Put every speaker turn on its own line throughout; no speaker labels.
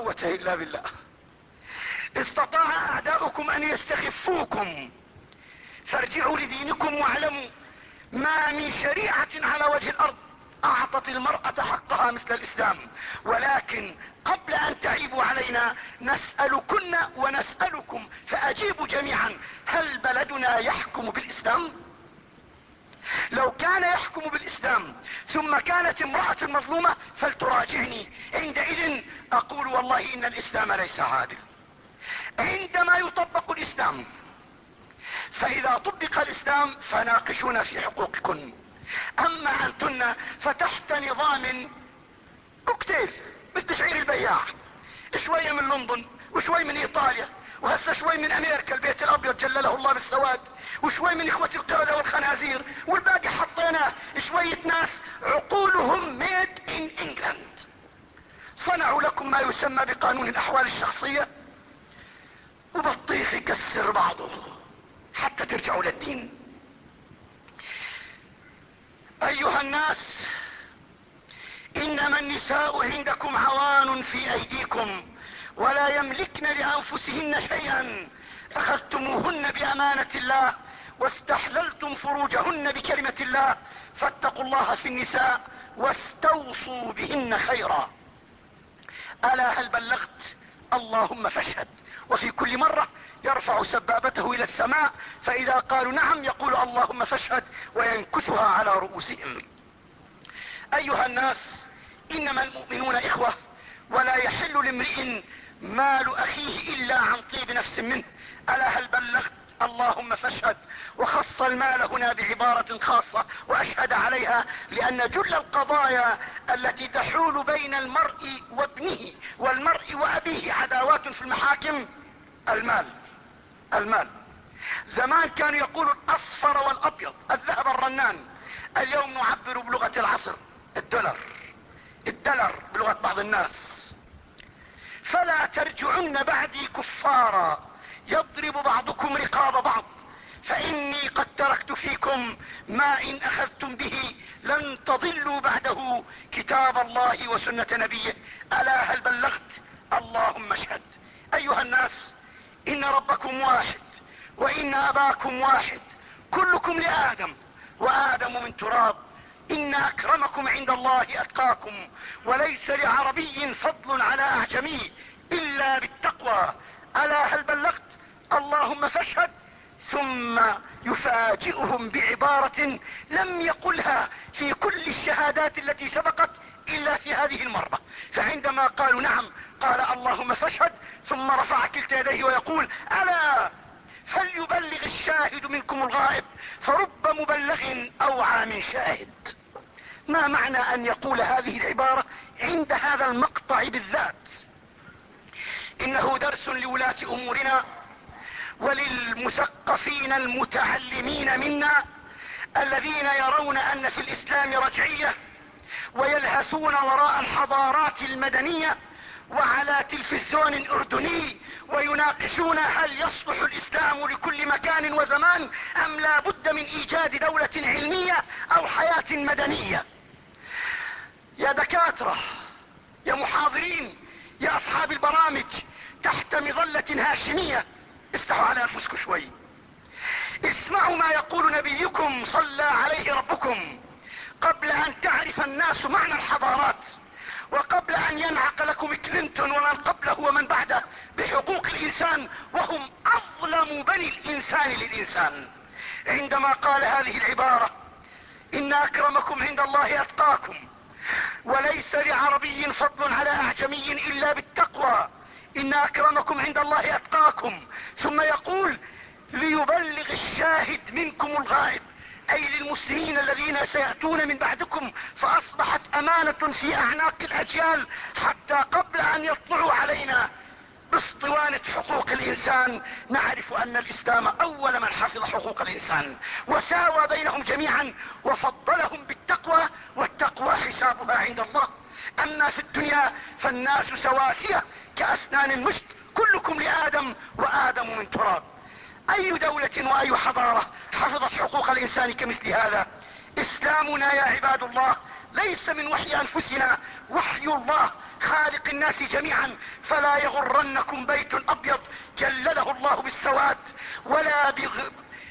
قوة إلا بالله. استطاع أعداؤكم أن يستخفوكم. فارجعوا لدينكم واعلموا ما من شريعة على وجه الأرض أعطت المرأة حقها مثل الإسلام. ولكن قبل أن تعيبوا علينا نسألكن ونسألكم فأجيبوا جميعا هل بلدنا يحكم بالإسلام؟ لو كان يحكم بالإسلام ثم كانت امرأة مظلومة فلتراجعني. عندئذ أقول والله إن الإسلام ليس عادل. عندما يطبق الإسلام فإذا طبق الإسلام فناقشونا في حقوقكن. أما أنتن فتحت نظام كوكتيل مثل شعير البياع. شوية من لندن وشوي من إيطاليا وهسه شوي من أمريكا. البيت الأبيض جلله الله بالسواد. وشوي من إخوة القردة والخنازير والباقي حطيناه. شوية ناس عقولهم made in England صنعوا لكم ما يسمى بقانون الأحوال الشخصية. وبطيخ يكسر بعضه حتى ترجعوا للدين. أيها الناس إنما النساء عندكم عوان في أيديكم ولا يملكن لأنفسهن شيئا. اخذتموهن بأمانة الله واستحللتم فروجهن بكلمة الله فاتقوا الله في النساء واستوصوا بهن خيرا. ألا هل بلغت؟ اللهم فاشهد. وفي كل مرة يرفع سبابته إلى السماء فإذا قالوا نعم يقول اللهم فاشهد وينكثها على رؤوسهم. أيها الناس إنما المؤمنون إخوة ولا يحل لامرئ مال أخيه إلا عن طيب نفس منه. ألا هل بلغت؟ اللهم فاشهد. وخص المال هنا بعبارة خاصة وأشهد عليها لأن جل القضايا التي تحول بين المرء وابنه والمرء وأبيه عداوات في المحاكم. المال. المال. زمان كانوا يقولوا الأصفر والأبيض الذهب الرنان اليوم نعبر بلغة العصر الدولار. الدولار بلغة بعض الناس. فلا ترجعن بعدي كفارا. يضرب بعضكم رقاب بعض. فإني قد تركت فيكم ما إن أخذتم به لن تضلوا بعده. كتاب الله وسنة نبيه. ألا هل بلغت؟ اللهم اشهد. أيها الناس إن ربكم واحد وإن أباكم واحد. كلكم لآدم وآدم من تراب. إن أكرمكم عند الله أتقاكم. وليس لعربي فضل على أعجمي إلا بالتقوى. ألا هل بلغت؟ اللهم فاشهد ثم يفاجئهم بعبارة لم يقلها في كل الشهادات التي سبقت إلا في هذه المرة فعندما قالوا نعم قال اللهم فاشهد ثم رفع كلتا يديه ويقول ألا فليبلغ الشاهد منكم الغائب فرب مبلغ اوعى من شاهد. ما معنى أن يقول هذه العبارة عند هذا المقطع بالذات؟ إنه درس لولاة أمورنا وللمثقفين المتعلمين منا الذين يرون أن في الإسلام رجعية ويلهثون وراء الحضارات المدنية وعلى تلفزيون أردني ويناقشون هل يصلح الإسلام لكل مكان وزمان أم لا بد من إيجاد دولة علمية أو حياة مدنية. يا دكاترة يا محاضرين يا أصحاب البرامج تحت مظلة هاشمية استحوا على أنفسكم شوي. اسمعوا ما يقول نبيكم صلى عليه ربكم. قبل أن تعرف الناس معنى الحضارات وقبل أن ينعق لكم كلينتون ومن قبله ومن بعده بحقوق الإنسان وهم أظلم بني الإنسان للإنسان. عندما قال هذه العبارة إن أكرمكم عند الله أتقاكم وليس لعربي فضل على أعجمي إلا بالتقوى. إن أكرمكم عند الله أتقاكم. ثم يقول ليبلغ الشاهد منكم الغائب. أي للمسلمين الذين سيأتون من بعدكم فأصبحت أمانة في أعناق الأجيال حتى قبل أن يطلعوا علينا. باسطوانة حقوق الإنسان. نعرف أن الإسلام أول من حفظ حقوق الإنسان. وساوى بينهم جميعا وفضلهم بالتقوى والتقوى حسابها عند الله. أما في الدنيا فالناس سواسية. كأسنان المشت كلكم لآدم وآدم من تراب. أي دولة وأي حضارة حفظت حقوق الإنسان كمثل هذا؟ إسلامنا يا عباد الله ليس من وحي أنفسنا. وحي الله خالق الناس جميعا. فلا يغرنكم بيت أبيض جلله الله بالسواد ولا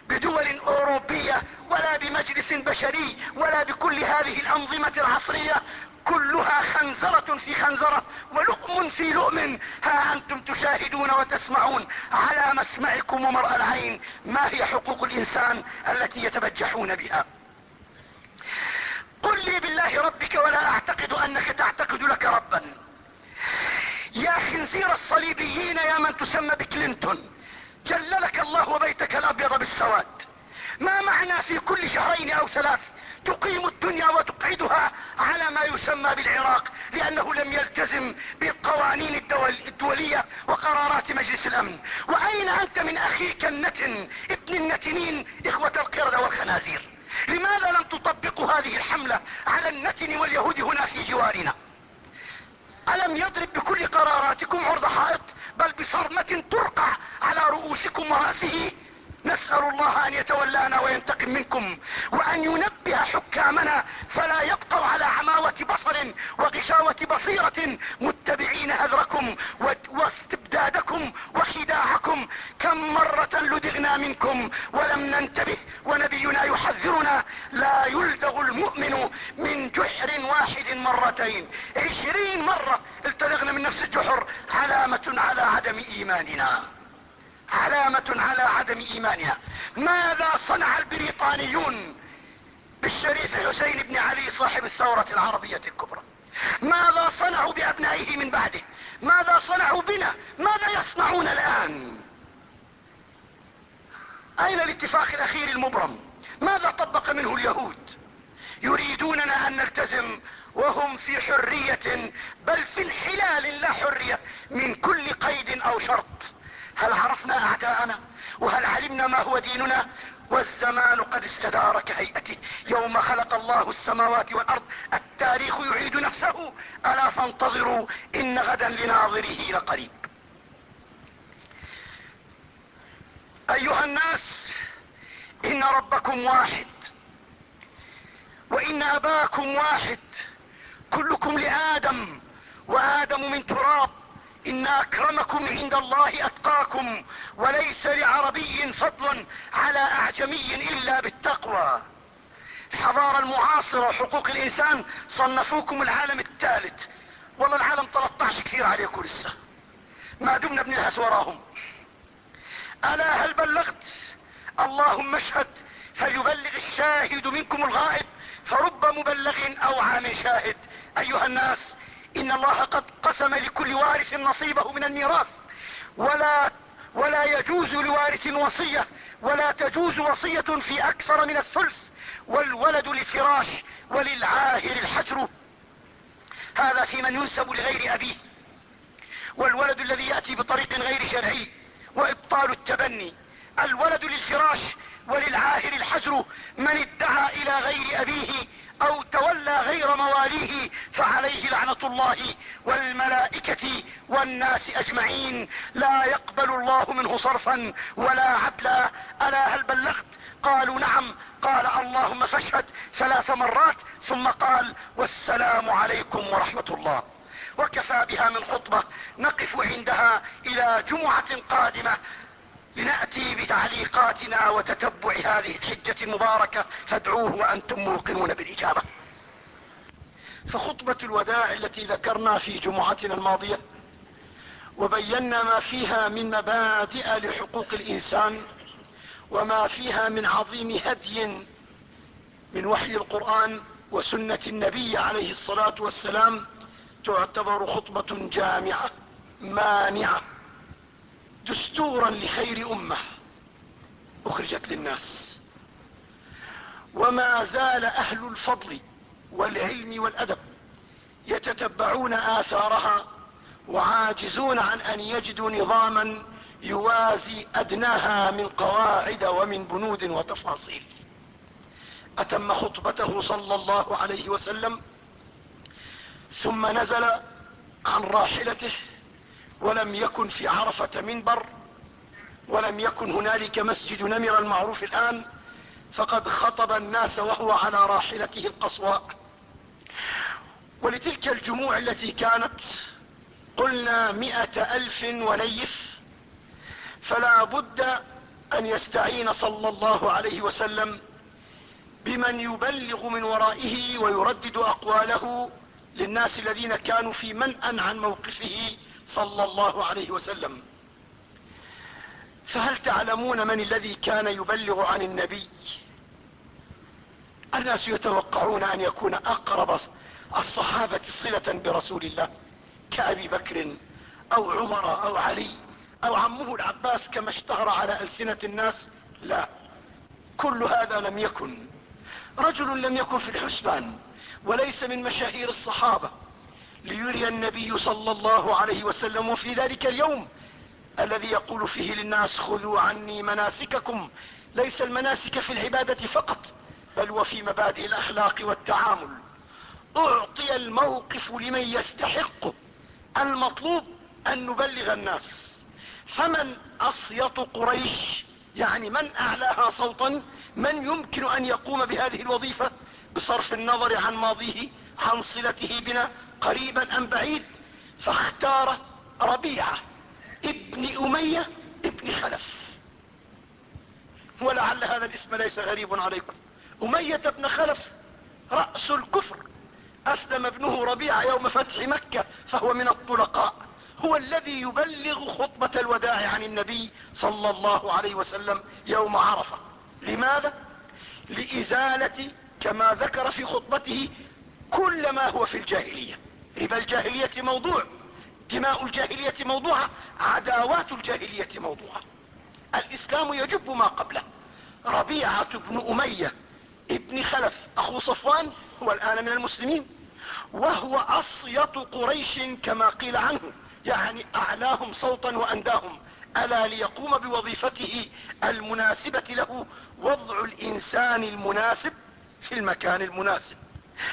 بدول أوروبية ولا بمجلس بشري ولا بكل هذه الأنظمة العصرية. كلها خنزرة في خنزرة ولؤم في لؤم ها أنتم تشاهدون وتسمعون على مسمعكم ومرأى العين ما هي حقوق الإنسان التي يتبجحون بها. قل لي بالله ربك ولا أعتقد أنك تعتقد لك ربا. يا خنزير الصليبيين يا من تسمى بكلينتون. جللك الله وبيتك الأبيض بالسواد. ما معنى في كل شهرين أو ثلاث تقيم الدنيا وتقعدها على ما يسمى بالعراق لأنه لم يلتزم بالقوانين الدول الدولية وقرارات مجلس الأمن. وأين أنت من اخيك النتن ابن النتنين إخوة القردة والخنازير؟ لماذا لم تطبقوا هذه الحملة على النتن واليهود هنا في جوارنا؟ ألم يضرب بكل قراراتكم عرض حائط بل بصرمة ترقع على رؤوسكم ورأسه نسأل الله أن يتولانا وينتقم منكم وأن ينبه حكامنا فلا يبقوا على عماوة بصر وغشاوة بصيرة متبعين هذركم واستبدادكم وخداعكم. كم مرة لدغنا منكم ولم ننتبه ونبينا يحذرنا. لا يلدغ المؤمن من جحر واحد مرتين. عشرين مرة التدغنا من نفس الجحر. علامة على عدم إيماننا. علامة على عدم إيمانها. ماذا صنع البريطانيون بالشريف حسين بن علي صاحب الثورة العربية الكبرى؟ ماذا صنعوا بأبنائه من بعده؟ ماذا صنعوا بنا؟ ماذا يصنعون الآن؟ أين الاتفاق الأخير المبرم؟ ماذا طبق منه اليهود؟ يريدوننا أن نلتزم وهم في حرية بل في انحلال لا حرية من كل قيد أو شرط. هل عرفنا اعداءنا وهل علمنا ما هو ديننا؟ والزمان قد استدار كهيئته يوم خلق الله السماوات والأرض التاريخ يعيد نفسه. ألا فانتظروا إن غدا لناظره لقريب. أيها الناس إن ربكم واحد. وإن أباكم واحد. كلكم لآدم وآدم من تراب. إن أكرمكم عند الله أتقاكم وليس لعربي فضل على أعجمي إلا بالتقوى. الحضارة المعاصرة وحقوق الإنسان صنفوكم العالم الثالث. والله العالم 13 كثير عليكم لسه ما دمنا بنلهث وراهم. ألا هل بلغت؟ اللهم اشهد فليبلغ الشاهد منكم الغائب فرب مبلغ أو عام شاهد. أيها الناس إن الله قد قسم لكل وارث نصيبه من الميراث. ولا ولا يجوز لوارث وصية ولا تجوز وصية في أكثر من الثلث والولد لفراش وللعاهر الحجر. هذا في من ينسب لغير أبيه. والولد الذي يأتي بطريق غير شرعي وإبطال التبني. الولد للفراش وللعاهر الحجر من ادعى إلى غير أبيه أو تولى غير مواليه فعليه لعنة الله والملائكة والناس أجمعين. لا يقبل الله منه صرفا ولا عدلا. ألا هل بلغت؟ قالوا نعم. قال اللهم فاشهد ثلاث مرات. ثم قال والسلام عليكم ورحمة الله. وكفى بها من خطبة. نقف عندها إلى جمعة قادمة. لنأتي بتعليقاتنا وتتبع هذه الحجة المباركة فادعوه وأنتم موقنون بالإجابة. فخطبة الوداع التي ذكرنا في جمعتنا الماضية وبينا ما فيها من مبادئ لحقوق الإنسان وما فيها من عظيم هدي من وحي القرآن وسنة النبي عليه الصلاة والسلام تعتبر خطبة جامعة مانعة. دستورا لخير أمة أخرجت للناس. وما زال أهل الفضل والعلم والأدب يتتبعون آثارها وعاجزون عن أن يجدوا نظاما يوازي أدناها من قواعد ومن بنود وتفاصيل. أتم خطبته صلى الله عليه وسلم ثم نزل عن راحلته ولم يكن في عرفة منبر ولم يكن هنالك مسجد نمر المعروف الآن فقد خطب الناس وهو على راحلته القصواء ولتلك الجموع التي كانت قلنا م ألف ونيف فلا بد أن يستعين صلى الله عليه وسلم بمن يبلغ من ورائه ويردد أقواله للناس الذين كانوا في منأ عن موقفه. صلى الله عليه وسلم. فهل تعلمون من الذي كان يبلغ عن النبي؟ الناس يتوقعون أن يكون أقرب الصحابة صلة برسول الله كأبي بكر أو عمر أو علي أو عمه العباس كما اشتهر على ألسنة الناس؟ لا. كل هذا لم يكن. رجل لم يكن في الحسبان وليس من مشاهير الصحابة. ليري النبي صلى الله عليه وسلم في ذلك اليوم الذي يقول فيه للناس خذوا عني مناسككم ليس المناسك في العبادة فقط بل وفي مبادئ الأخلاق والتعامل. أعطي الموقف لمن يستحقه المطلوب أن نبلغ الناس. فمن أصيط قريش يعني من أعلاها صوتا من يمكن أن يقوم بهذه الوظيفة؟ بصرف النظر عن ماضيه عن صلته بنا قريبا أم بعيد فاختار ربيعة ابن أمية ابن خلف. ولعل هذا الاسم ليس غريب عليكم. أمية بن خلف رأس الكفر. أسلم ابنه ربيعة يوم فتح مكة فهو من الطلقاء. هو الذي يبلغ خطبة الوداع عن النبي صلى الله عليه وسلم يوم عرفة. لماذا؟ لإزالة كما ذكر في خطبته كل ما هو في الجاهلية. ربا الجاهلية موضوع دماء الجاهلية موضوعة عداوات الجاهلية موضوعة. الإسلام يجب ما قبله. ربيعة بن أمية ابن خلف أخو صفوان هو الآن من المسلمين وهو أصيط قريش كما قيل عنه يعني أعلاهم صوتا وأنداهم. ألا ليقوم بوظيفته المناسبة له وضع الإنسان المناسب في المكان المناسب.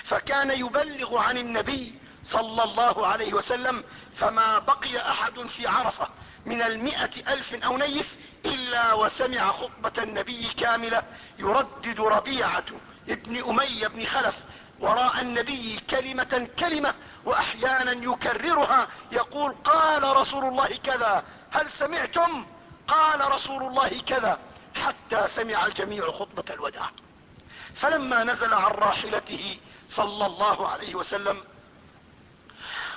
فكان يبلغ عن النبي صلى الله عليه وسلم فما بقي أحد في عرفة من المئة ألف أو نيف إلا وسمع خطبة النبي كاملة يردد ربيعة ابن أمية بن خلف وراء النبي كلمة كلمة وأحيانا يكررها يقول قال رسول الله كذا هل سمعتم؟ قال رسول الله كذا حتى سمع الجميع خطبة الوداع. فلما نزل عن راحلته صلى الله عليه وسلم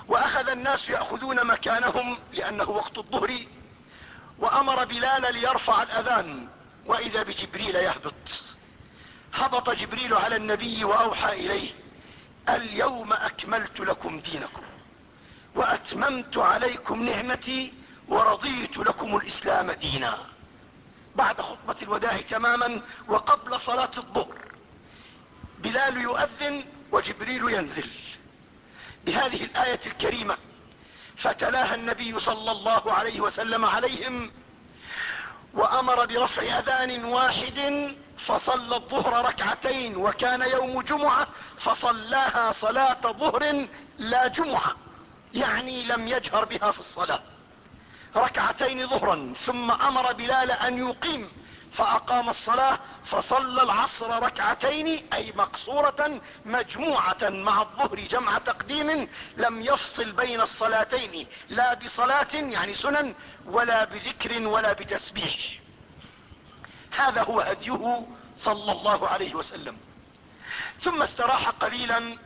وأخذ الناس يأخذون مكانهم لأنه وقت الظهر وأمر بلال ليرفع الأذان وإذا بجبريل يهبط. هبط جبريل على النبي وأوحى إليه اليوم أكملت لكم دينكم وأتممت عليكم نعمتي ورضيت لكم الإسلام دينا. بعد خطبة الوداع تماما وقبل صلاة الظهر بلال يؤذن وجبريل ينزل. بهذه الآية الكريمة فتلاها النبي صلى الله عليه وسلم عليهم وأمر برفع أذان واحد فصلى الظهر ركعتين وكان يوم جمعة فصلاها صلاة ظهر لا جمعة يعني لم يجهر بها في الصلاة. ركعتين ظهرا ثم أمر بلال أن يقيم. فأقام الصلاة فصلى العصر ركعتين أي مقصورة مجموعة مع الظهر جمع تقديم لم يفصل بين الصلاتين لا بصلاة يعني سنن ولا بذكر ولا بتسبيح. هذا هو هديه صلى الله عليه وسلم. ثم استراح قليلا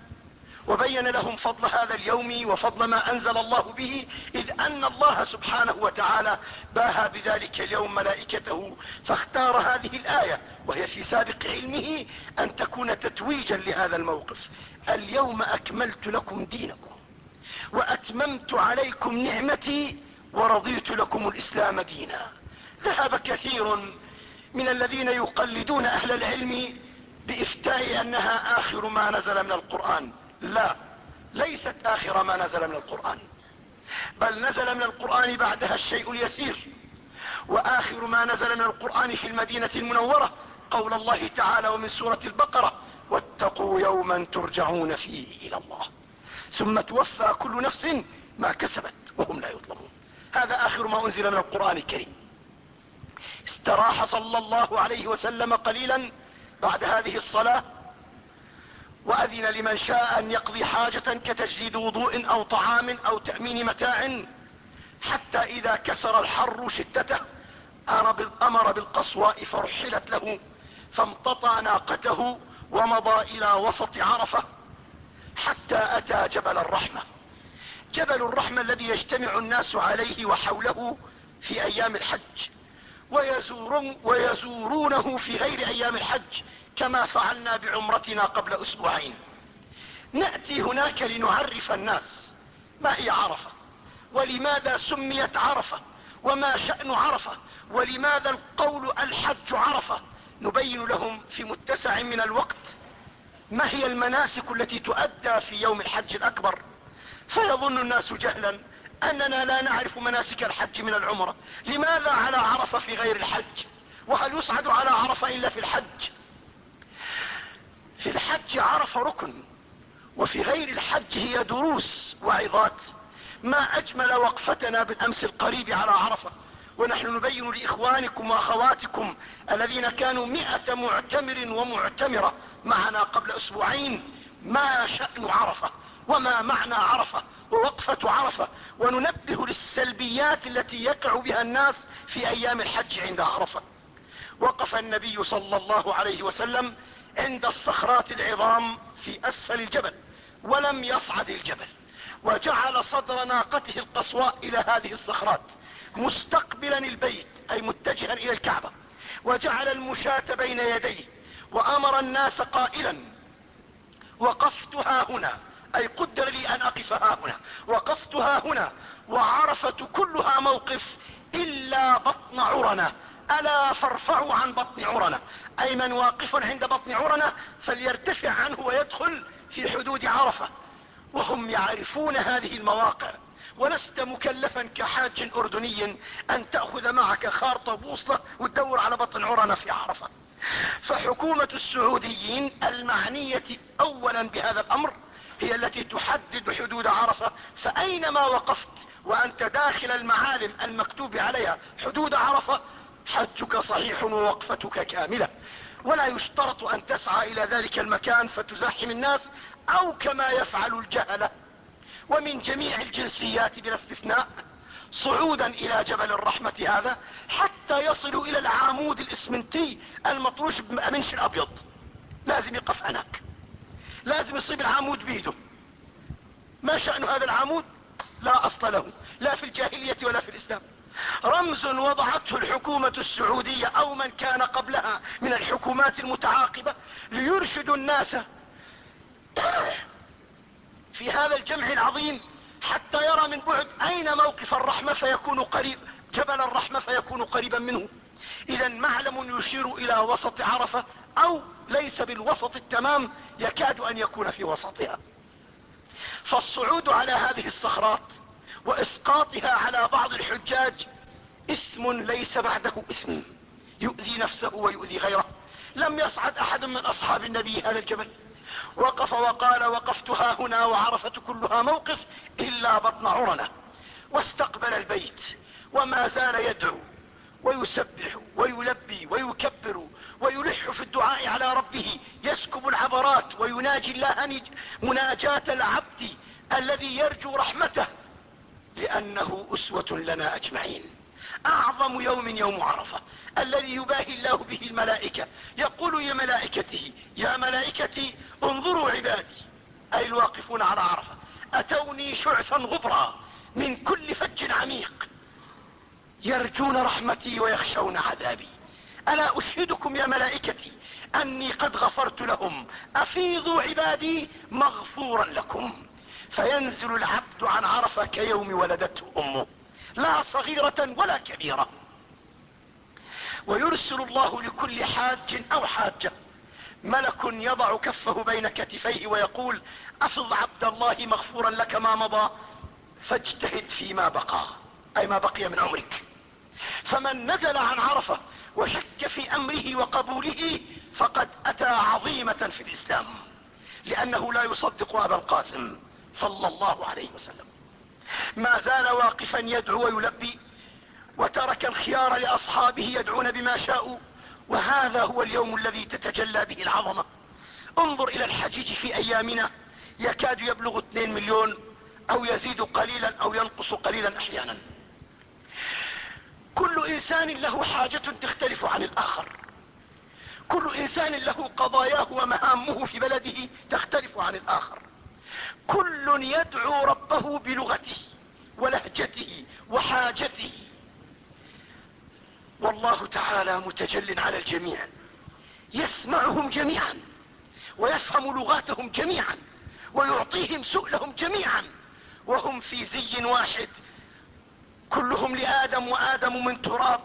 وبين لهم فضل هذا اليوم وفضل ما أنزل الله به إذ أن الله سبحانه وتعالى باهى بذلك اليوم ملائكته فاختار هذه الآية وهي في سابق علمه أن تكون تتويجا لهذا الموقف. اليوم أكملت لكم دينكم وأتممت عليكم نعمتي ورضيت لكم الإسلام دينا. ذهب كثير من الذين يقلدون أهل العلم بإفتاء أنها آخر ما نزل من القرآن. لا ليست آخر ما نزل من القرآن بل نزل من القرآن بعدها الشيء اليسير وآخر ما نزل من القرآن في المدينة المنورة قول الله تعالى ومن سورة البقرة واتقوا يوما ترجعون فيه إلى الله. ثم توفى كل نفس ما كسبت وهم لا يظلمون. هذا آخر ما أنزل من القرآن الكريم. استراح صلى الله عليه وسلم قليلا بعد هذه الصلاة وأذن لمن شاء أن يقضي حاجة كتجديد وضوء أو طعام أو تأمين متاع حتى إذا كسر الحر شدته آمر بالقصواء فرحلت له فامتطى ناقته ومضى إلى وسط عرفة حتى أتى جبل الرحمة. جبل الرحمة الذي يجتمع الناس عليه وحوله في أيام الحج ويزورون ويزورونه في غير أيام الحج كما فعلنا بعمرتنا قبل أسبوعين. نأتي هناك لنعرف الناس ما هي عرفة ولماذا سميت عرفة وما شأن عرفة ولماذا القول الحج عرفة. نبين لهم في متسع من الوقت ما هي المناسك التي تؤدى في يوم الحج الأكبر. فيظن الناس جهلا أننا لا نعرف مناسك الحج من العمرة. لماذا على عرفة في غير الحج؟ وهل يصعد على عرفة إلا في الحج؟ في الحج عرفة ركن وفي غير الحج هي دروس وعظات. ما أجمل وقفتنا بالأمس القريب على عرفة. ونحن نبين لإخوانكم وأخواتكم الذين كانوا مئة معتمر ومعتمرة معنا قبل أسبوعين ما شأن عرفة وما معنى عرفة ووقفة عرفة. وننبه للسلبيات التي يقع بها الناس في أيام الحج عند عرفة. وقف النبي صلى الله عليه وسلم عند الصخرات العظام في أسفل الجبل ولم يصعد الجبل وجعل صدر ناقته القصواء إلى هذه الصخرات مستقبلا البيت أي متجها إلى الكعبة. وجعل المشاة بين يديه وأمر الناس قائلا وقفتها هنا. أي قدر لي أن أقف ها هنا. وقفتها هنا وعرفة كلها موقف إلا بطن عرنة. ألا فارفعوا عن بطن عرنة. أي من واقف عند بطن عرنة فليرتفع عنه ويدخل في حدود عرفة. وهم يعرفون هذه المواقع. ولست مكلفا كحاج أردني أن تأخذ معك خارطة بوصلة وتدور على بطن عرنة في عرفة. فحكومة السعوديين المعنية اولا بهذا الأمر هي التي تحدد حدود عرفة. فأينما وقفت وأنت داخل المعالم المكتوب عليها حدود عرفة حجك صحيح ووقفتك كاملة. ولا يشترط أن تسعى إلى ذلك المكان فتزاحم الناس أو كما يفعل الجهلة. ومن جميع الجنسيات بلا استثناء صعودا إلى جبل الرحمة هذا حتى يصلوا إلى العمود الإسمنتي المطروش بمنش الأبيض. لازم يقف هناك لازم يصيب العمود بيده. ما شأن هذا العمود؟ لا أصل له. لا في الجاهلية ولا في الإسلام. رمز وضعته الحكومة السعودية أو من كان قبلها من الحكومات المتعاقبة ليرشدوا الناس في هذا الجمع العظيم حتى يرى من بعد أين موقف الرحمة فيكون قريب جبل الرحمة فيكون قريبا منه. اذا معلم يشير إلى وسط عرفة أو ليس بالوسط التمام يكاد أن يكون في وسطها. فالصعود على هذه الصخرات وإسقاطها على بعض الحجاج اسم ليس بعده اسم. يؤذي نفسه ويؤذي غيره. لم يصعد أحد من أصحاب النبي هذا الجبل. وقف وقال وقفتها هنا وعرفت كلها موقف إلا بطن عرنة. واستقبل البيت وما زال يدعو ويسبح ويلبي ويكبر ويلح في الدعاء على ربه. يسكب العبرات ويناجي الله مناجاة العبد الذي يرجو رحمته. لأنه أسوة لنا أجمعين. أعظم يوم يوم عرفة الذي يباهي الله به الملائكة يقول يا ملائكته يا ملائكتي انظروا عبادي. أي الواقفون على عرفة أتوني شعثا غبرا من كل فج عميق. يرجون رحمتي ويخشون عذابي. ألا أشهدكم يا ملائكتي أني قد غفرت لهم؟ أفيضوا عبادي مغفورا لكم. فينزل العبد عن عرفة كيوم ولدته أمه. لا صغيرة ولا كبيرة. ويرسل الله لكل حاج أو حاجة. ملك يضع كفه بين كتفيه ويقول أفض عبد الله مغفورا لك ما مضى؟ فاجتهد فيما بقى. أي ما بقي من عمرك. فمن نزل عن عرفة وشك في أمره وقبوله فقد أتى عظيمة في الإسلام. لأنه لا يصدق أبا القاسم. صلى الله عليه وسلم. ما زال واقفا يدعو ويلبي وترك الخيار لأصحابه يدعون بما شاءوا وهذا هو اليوم الذي تتجلى به العظمة. انظر إلى الحجيج في أيامنا يكاد يبلغ 2 مليون أو يزيد قليلا أو ينقص قليلا أحيانا. كل إنسان له حاجة تختلف عن الآخر. كل إنسان له قضاياه ومهامه في بلده تختلف عن الآخر. كل يدعو ربه بلغته ولهجته وحاجته. والله تعالى متجل على الجميع. يسمعهم جميعا ويفهم لغاتهم جميعا ويعطيهم سؤلهم جميعا. وهم في زي واحد. كلهم لآدم وآدم من تراب.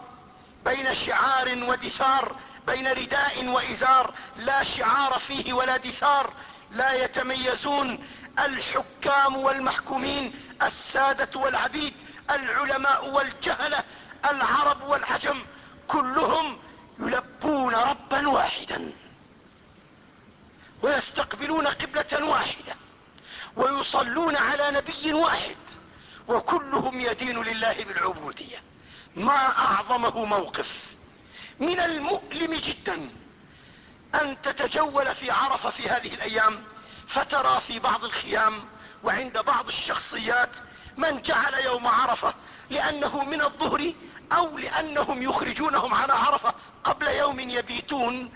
بين شعار ودثار بين رداء وإزار. لا شعار فيه ولا دثار. لا يتميزون الحكام والمحكومين السادة والعبيد العلماء والجهلة العرب والعجم كلهم يلبون ربا واحدا ويستقبلون قبلة واحدة ويصلون على نبي واحد وكلهم يدين لله بالعبودية. ما أعظمه موقف من المؤلم جدا. أن تتجول في عرفة في هذه الأيام فترى في بعض الخيام وعند بعض الشخصيات من جعل يوم عرفة لأنه من الظهر أو لأنهم يخرجونهم على عرفة قبل يوم يبيتون.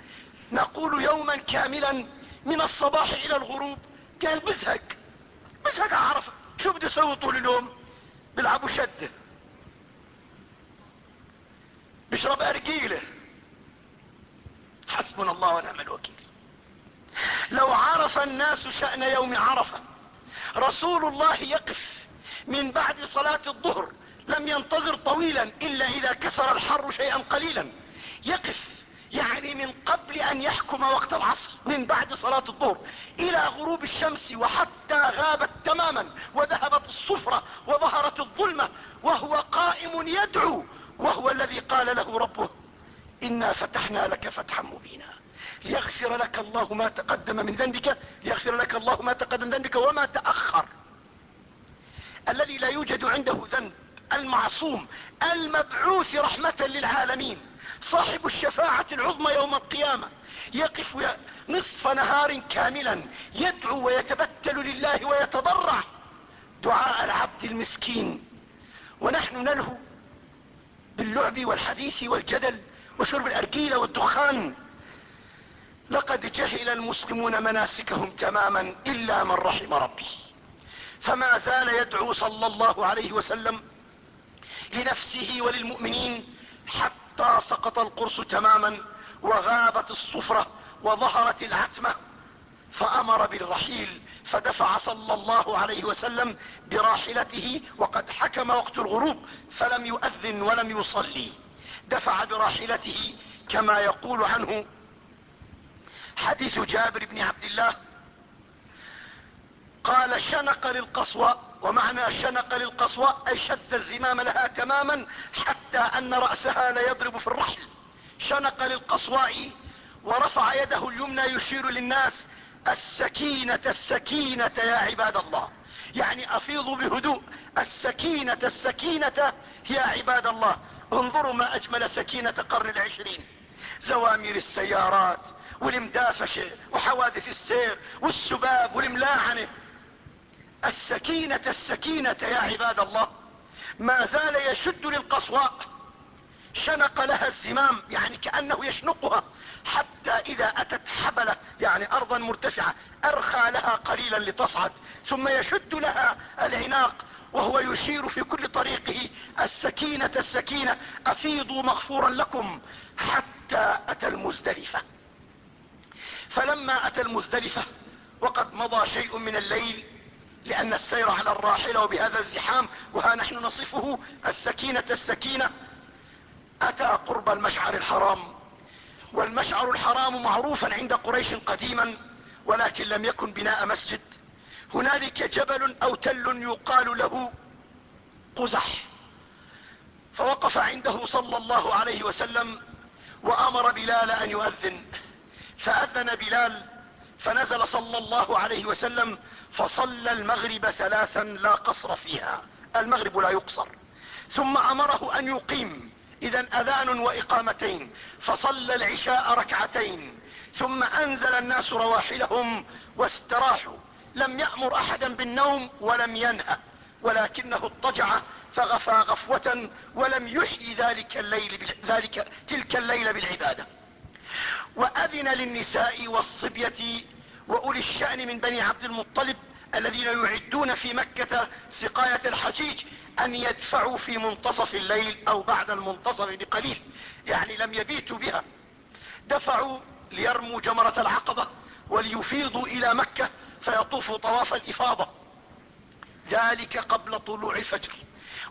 نقول يوما كاملا من الصباح إلى الغروب. قال بزهق بزهق عرفة. شو بده يسوي طول اليوم؟ بيلعبوا شده بيشرب ارجيله حسبنا الله ونعم الوكيل. لو عرف الناس شأن يوم عرفة رسول الله يقف من بعد صلاة الظهر لم ينتظر طويلا إلا إذا كسر الحر شيئا قليلا. يقف يعني من قبل أن يحكم وقت العصر من بعد صلاة الظهر إلى غروب الشمس وحتى غابت تماما وذهبت الصفرة وظهرت الظلمة وهو قائم يدعو وهو الذي قال له ربه إنا فتحنا لك فتحا مبينا. ليغفر لك الله ما تقدم من ذنبك ليغفر لك الله ما تقدم من ذنبك وما تأخر. الذي لا يوجد عنده ذنب المعصوم المبعوث رحمة للعالمين. صاحب الشفاعة العظمى يوم القيامة. يقف نصف نهار كاملا يدعو ويتبتل لله ويتضرع. دعاء العبد المسكين. ونحن نلهو باللعب والحديث والجدل وشرب الارجيلة والدخان. لقد جهل المسلمون مناسكهم تماما إلا من رحم ربي. فما زال يدعو صلى الله عليه وسلم لنفسه وللمؤمنين حتى سقط القرص تماما وغابت الصفرة وظهرت العتمة فأمر بالرحيل فدفع صلى الله عليه وسلم براحلته وقد حكم وقت الغروب فلم يؤذن ولم يصلي. دفع براحلته كما يقول عنه حديث جابر بن عبد الله. قال شنق للقصوى ومعنى شنق للقصوى أي شد الزمام لها تماما حتى أن رأسها ليضرب في الرحل. شنق للقصواء ورفع يده اليمنى يشير للناس السكينة السكينة يا عباد الله. يعني افيضوا بهدوء السكينة السكينة يا عباد الله. انظروا ما أجمل سكينة قرن العشرين. زوامير السيارات والمدافشة وحوادث السير والسباب والملاعنة. السكينة السكينة يا عباد الله. ما زال يشد للقصواء. شنق لها الزمام يعني كأنه يشنقها. حتى إذا أتت حبلة يعني أرضا مرتفعة أرخى لها قليلا لتصعد. ثم يشد لها العناق وهو يشير في كل طريقه السكينة السكينة أفيضوا مغفورا لكم حتى أتى المزدلفة. فلما أتى المزدلفة وقد مضى شيء من الليل لأن السير على الراحلة وبهذا الزحام وها نحن نصفه السكينة السكينة أتى قرب المشعر الحرام. والمشعر الحرام معروفا عند قريش قديما ولكن لم يكن بناء مسجد. هنالك جبل أو تل يقال له قزح. فوقف عنده صلى الله عليه وسلم وأمر بلال أن يؤذن. فأذن بلال فنزل صلى الله عليه وسلم فصلى المغرب ثلاثا لا قصر فيها. المغرب لا يقصر. ثم أمره أن يقيم. اذا أذان وإقامتين. فصلى العشاء ركعتين. ثم أنزل الناس رواحلهم واستراحوا. لم يأمر أحدا بالنوم ولم ينهى ولكنه اضطجع فغفى غفوة ولم يحيي ذلك الليل ذلك تلك الليلة بالعبادة. وأذن للنساء والصبية وأولي الشأن من بني عبد المطلب الذين يعدون في مكة سقاية الحجيج أن يدفعوا في منتصف الليل أو بعد المنتصف بقليل يعني لم يبيتوا بها. دفعوا ليرموا جمرة العقبة وليفيضوا إلى مكة فيطوفوا طواف الإفاضة. ذلك قبل طلوع الفجر.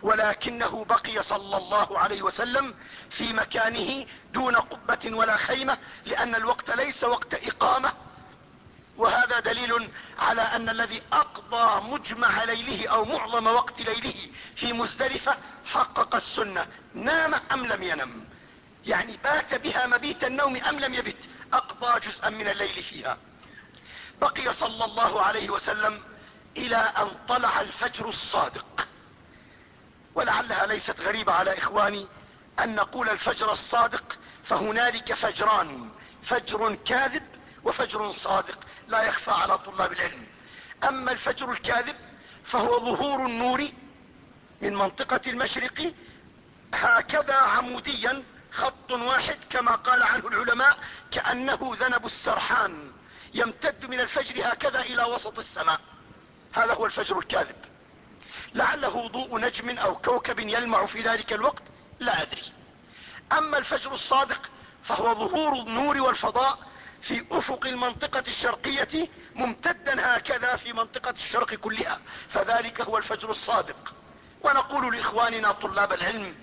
ولكنه بقي صلى الله عليه وسلم في مكانه دون قبة ولا خيمة لأن الوقت ليس وقت إقامة. وهذا دليل على أن الذي أقضى مجمع ليله أو معظم وقت ليله في مزدلفة حقق السنة. نام أم لم ينم؟ يعني بات بها مبيت النوم أم لم يبت؟ أقضى جزءا من الليل فيها. بقي صلى الله عليه وسلم إلى أن طلع الفجر الصادق. ولعلها ليست غريبة على إخواني أن نقول الفجر الصادق فهنالك فجران فجر كاذب وفجر صادق لا يخفى على طلاب العلم. أما الفجر الكاذب فهو ظهور النور من منطقة المشرق هكذا عموديا خط واحد كما قال عنه العلماء كأنه ذنب السرحان. يمتد من الفجر هكذا إلى وسط السماء. هذا هو الفجر الكاذب. لعله ضوء نجم أو كوكب يلمع في ذلك الوقت لا أدري. أما الفجر الصادق فهو ظهور النور والفضاء في أفق المنطقة الشرقية ممتدا هكذا في منطقة الشرق كلها. فذلك هو الفجر الصادق. ونقول لإخواننا طلاب العلم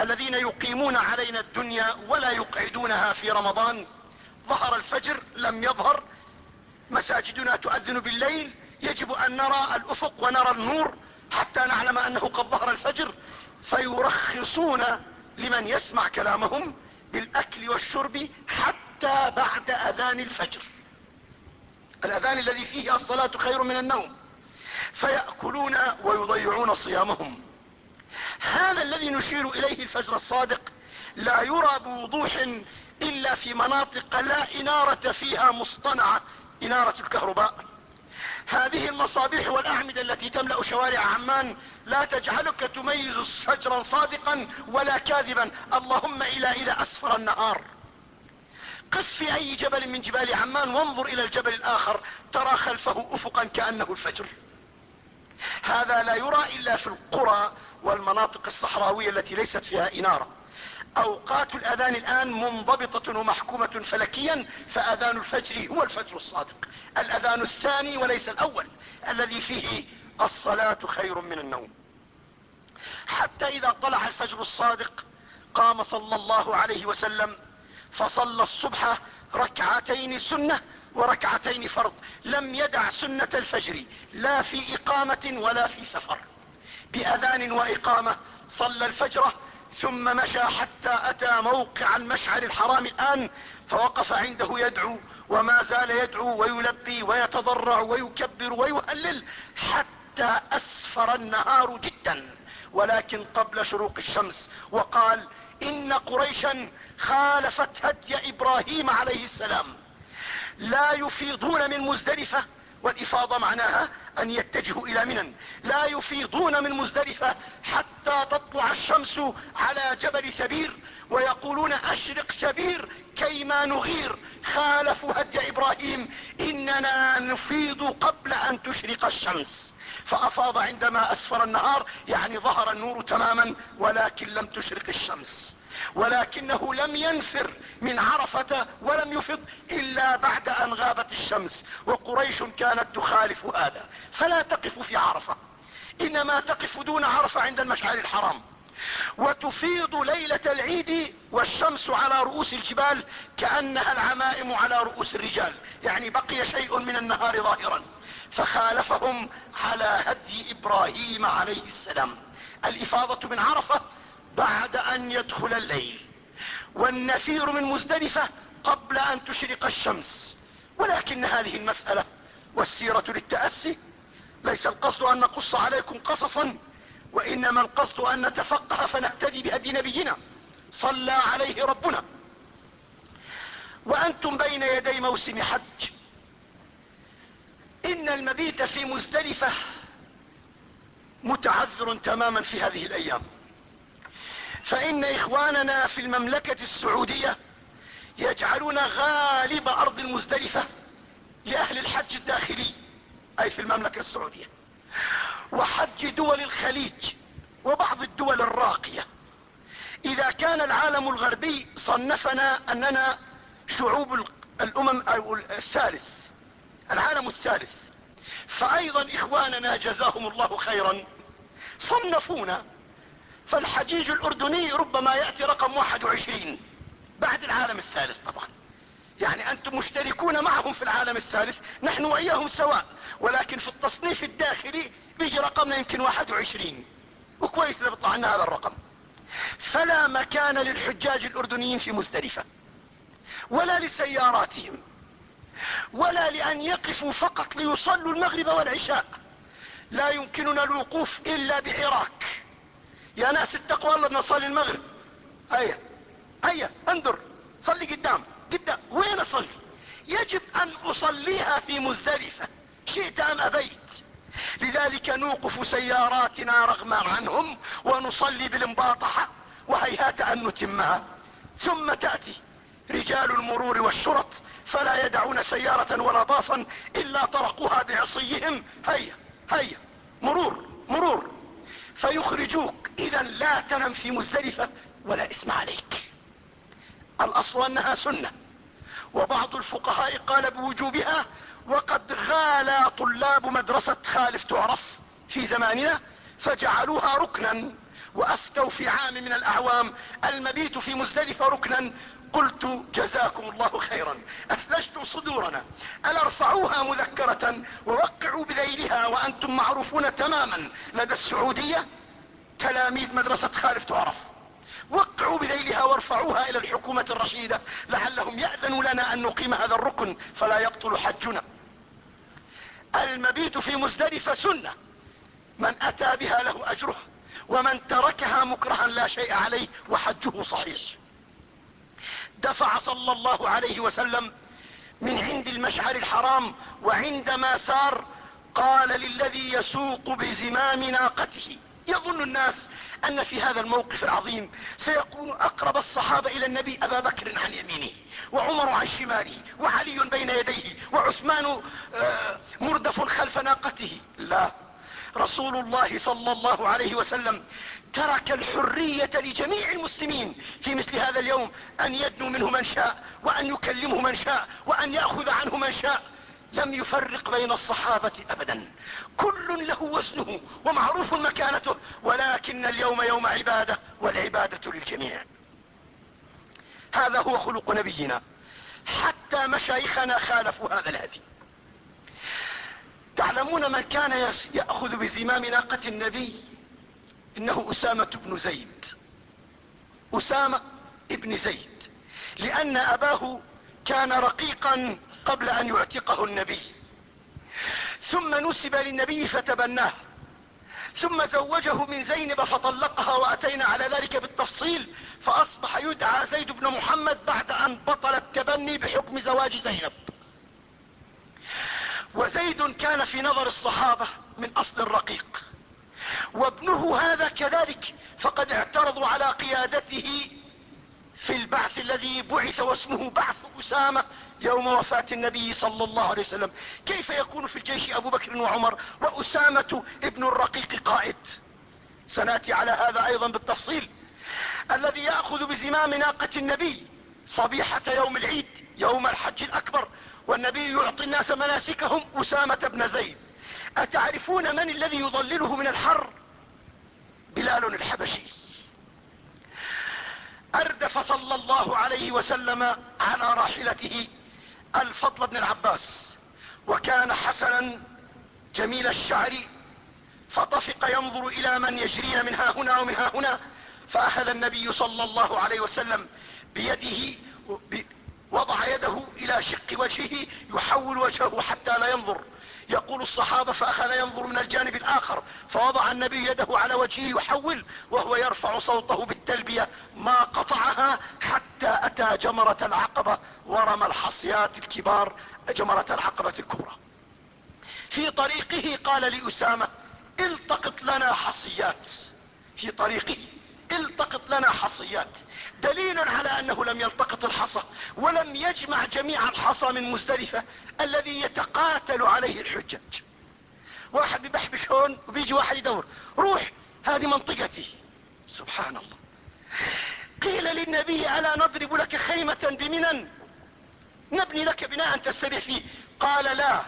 الذين يقيمون علينا الدنيا ولا يقعدونها في رمضان ظهر الفجر لم يظهر مساجدنا تؤذن بالليل يجب أن نرى الأفق ونرى النور حتى نعلم أنه قد ظهر الفجر. فيرخصون لمن يسمع كلامهم بالأكل والشرب حتى بعد أذان الفجر. الأذان الذي فيه الصلاة خير من النوم. فيأكلون ويضيعون صيامهم. هذا الذي نشير إليه الفجر الصادق. لا يرى بوضوح إلا في مناطق لا إنارة فيها مصطنعة إنارة الكهرباء. هذه المصابيح والأعمدة التي تملأ شوارع عمان لا تجعلك تميز فجرا صادقا ولا كاذبا. اللهم إلى اذا أسفر النهار. قف في أي جبل من جبال عمان وانظر إلى الجبل الآخر. ترى خلفه افقا كأنه الفجر. هذا لا يرى إلا في القرى والمناطق الصحراوية التي ليست فيها إنارة. أوقات الأذان الآن منضبطة ومحكومة فلكيا فأذان الفجر هو الفجر الصادق. الأذان الثاني وليس الأول الذي فيه الصلاة خير من النوم. حتى إذا طلع الفجر الصادق قام صلى الله عليه وسلم فصلى الصبح ركعتين سنة وركعتين فرض. لم يدع سنة الفجر لا في إقامة ولا في سفر. بأذان وإقامة صلى الفجر ثم مشى حتى أتى موقع المشعر الحرام الآن فوقف عنده يدعو وما زال يدعو ويلبي ويتضرع ويكبر ويهلل حتى أسفر النهار جدا. ولكن قبل شروق الشمس وقال إن قريشا خالفت هدي إبراهيم عليه السلام. لا يفيضون من مزدلفة والإفاضة معناها أن يتجهوا إلى منن. لا يفيضون من مزدلفة حتى تطلع الشمس على جبل ثبير ويقولون أشرق ثبير كيما نغير. خالفوا هدي إبراهيم إننا نفيض قبل أن تشرق الشمس. فأفاض عندما أسفر النهار يعني ظهر النور تماما ولكن لم تشرق الشمس. ولكنه لم ينفر من عرفة ولم يفض إلا بعد أن غابت الشمس وقريش كانت تخالف هذا. فلا تقف في عرفة. إنما تقف دون عرفة عند المشعر الحرام. وتفيض ليلة العيد والشمس على رؤوس الجبال كأنها العمائم على رؤوس الرجال. يعني بقي شيء من النهار ظاهرا. فخالفهم على هدي إبراهيم عليه السلام. الإفاضة من عرفة بعد أن يدخل الليل والنفير من مزدلفة قبل أن تشرق الشمس. ولكن هذه المسألة والسيرة للتأسي ليس القصد أن نقص عليكم قصصا وإنما القصد أن نتفقه فنهتدي بهدي نبينا صلى عليه ربنا. وأنتم بين يدي موسم حج. إن المبيت في مزدلفة متعذر تماما في هذه الأيام. فإن إخواننا في المملكة السعودية يجعلون غالب أرض المزدلفة لأهل الحج الداخلي أي في المملكة السعودية. وحج دول الخليج وبعض الدول الراقية. إذا كان العالم الغربي صنفنا أننا شعوب الأمم الثالث العالم الثالث. فايضا إخواننا جزاهم الله خيرا صنفونا فالحجيج الأردني ربما يأتي رقم واحد وعشرين بعد العالم الثالث طبعا. يعني أنتم مشتركون معهم في العالم الثالث نحن وإياهم سواء ولكن في التصنيف الداخلي بيجي رقمنا يمكن واحد وعشرين. وكويس إذا بيطلع لنا هذا الرقم. فلا مكان للحجاج الأردنيين في مزدلفة ولا لسياراتهم ولا لأن يقفوا فقط ليصلوا المغرب والعشاء. لا يمكننا الوقوف إلا بعراك. يا ناس اتقوا الله نصلي المغرب. هيا هيا انظر صلي قدام. قدام وين أصلي؟ يجب أن أصليها في مزدلفة. شئت أم أبيت؟ لذلك نوقف سياراتنا رغما عنهم ونصلي بالمباطحة وهيهات أن نتمها. ثم تأتي رجال المرور والشرط فلا يدعون سيارة ولا باصا إلا طرقوها بعصيهم. هيا هيا مرور مرور. فيخرجوك. اذا لا تنم في مزدلفة ولا اسم عليك. الأصل أنها سنة. وبعض الفقهاء قال بوجوبها وقد غالى طلاب مدرسة خالف تعرف في زماننا فجعلوها ركنا وأفتوا في عام من الأعوام المبيت في مزدلفة ركنا قلت جزاكم الله خيرا. اثلجتم صدورنا. ألا ارفعوها مذكرة ووقعوا بذيلها وأنتم معروفون تماما. لدى السعودية تلاميذ مدرسة خالف تعرف. وقعوا بذيلها وارفعوها إلى الحكومة الرشيدة لعلهم يأذنوا لنا أن نقيم هذا الركن فلا يبطل حجنا. المبيت في مزدلفة سنة. من أتى بها له اجرها ومن تركها مكرها لا شيء عليه وحجه صحيح. دفع صلى الله عليه وسلم من عند المشعر الحرام وعندما سار قال للذي يسوق بزمام ناقته. يظن الناس أن في هذا الموقف العظيم سيكون أقرب الصحابة إلى النبي أبا بكر عن يمينه وعمر عن شماله وعلي بين يديه وعثمان آه، مردف خلف ناقته. لا. رسول الله صلى الله عليه وسلم ترك الحرية لجميع المسلمين في مثل هذا اليوم أن يدنوا منه من شاء وأن يكلمه من شاء وأن يأخذ عنه من شاء. لم يفرق بين الصحابة ابدا. كل له وزنه ومعروف مكانته ولكن اليوم يوم عبادة والعبادة للجميع. هذا هو خلق نبينا. حتى مشايخنا خالفوا هذا الهدي. تعلمون من كان يأخذ بزمام ناقة النبي انه أسامة بن زيد. أسامة ابن زيد. لأن أباه كان رقيقا قبل أن يعتقه النبي. ثم نسب للنبي فتبناه. ثم زوجه من زينب فطلقها وأتينا على ذلك بالتفصيل فأصبح يدعى زيد بن محمد بعد أن بطل التبني بحكم زواج زينب. وزيد كان في نظر الصحابة من أصل الرقيق. وابنه هذا كذلك فقد اعترضوا على قيادته في البعث الذي بعث واسمه بعث أسامة يوم وفاة النبي صلى الله عليه وسلم. كيف يكون في الجيش أبو بكر وعمر وأسامة ابن الرقيق قائد؟ سنأتي على هذا أيضا بالتفصيل. الذي يأخذ بزمام ناقة النبي صبيحة يوم العيد يوم الحج الأكبر والنبي يعطي الناس مناسكهم أسامة بن زيد. أتعرفون من الذي يضلله من الحر؟ بلال الحبشي. أردف صلى الله عليه وسلم على راحلته الفضل بن العباس وكان حسنا جميل الشعر فطفق ينظر إلى من يجرين من ها هنا ومن ها هنا فأخذ النبي صلى الله عليه وسلم بيده وضع يده إلى شق وجهه يحول وجهه حتى لا ينظر. يقول الصحابة فأخذ ينظر من الجانب الآخر فوضع النبي يده على وجهه يحول وهو يرفع صوته بالتلبية ما قطعها حتى أتى جمرة العقبة ورمى الحصيات الكبار جمرة العقبة الكبرى. في طريقه قال لأسامة التقط لنا حصيات. في طريقه. التقط لنا حصيات. دليل على أنه لم يلتقط الحصى ولم يجمع جميع الحصى من مزدلفة الذي يتقاتل عليه الحجاج. واحد بيبحبش هون وبيجي واحد يدور روح هذه منطقتي. سبحان الله. قيل للنبي ألا نضرب لك خيمة بمنن؟ نبني لك بناء تستريح فيه. قال لا.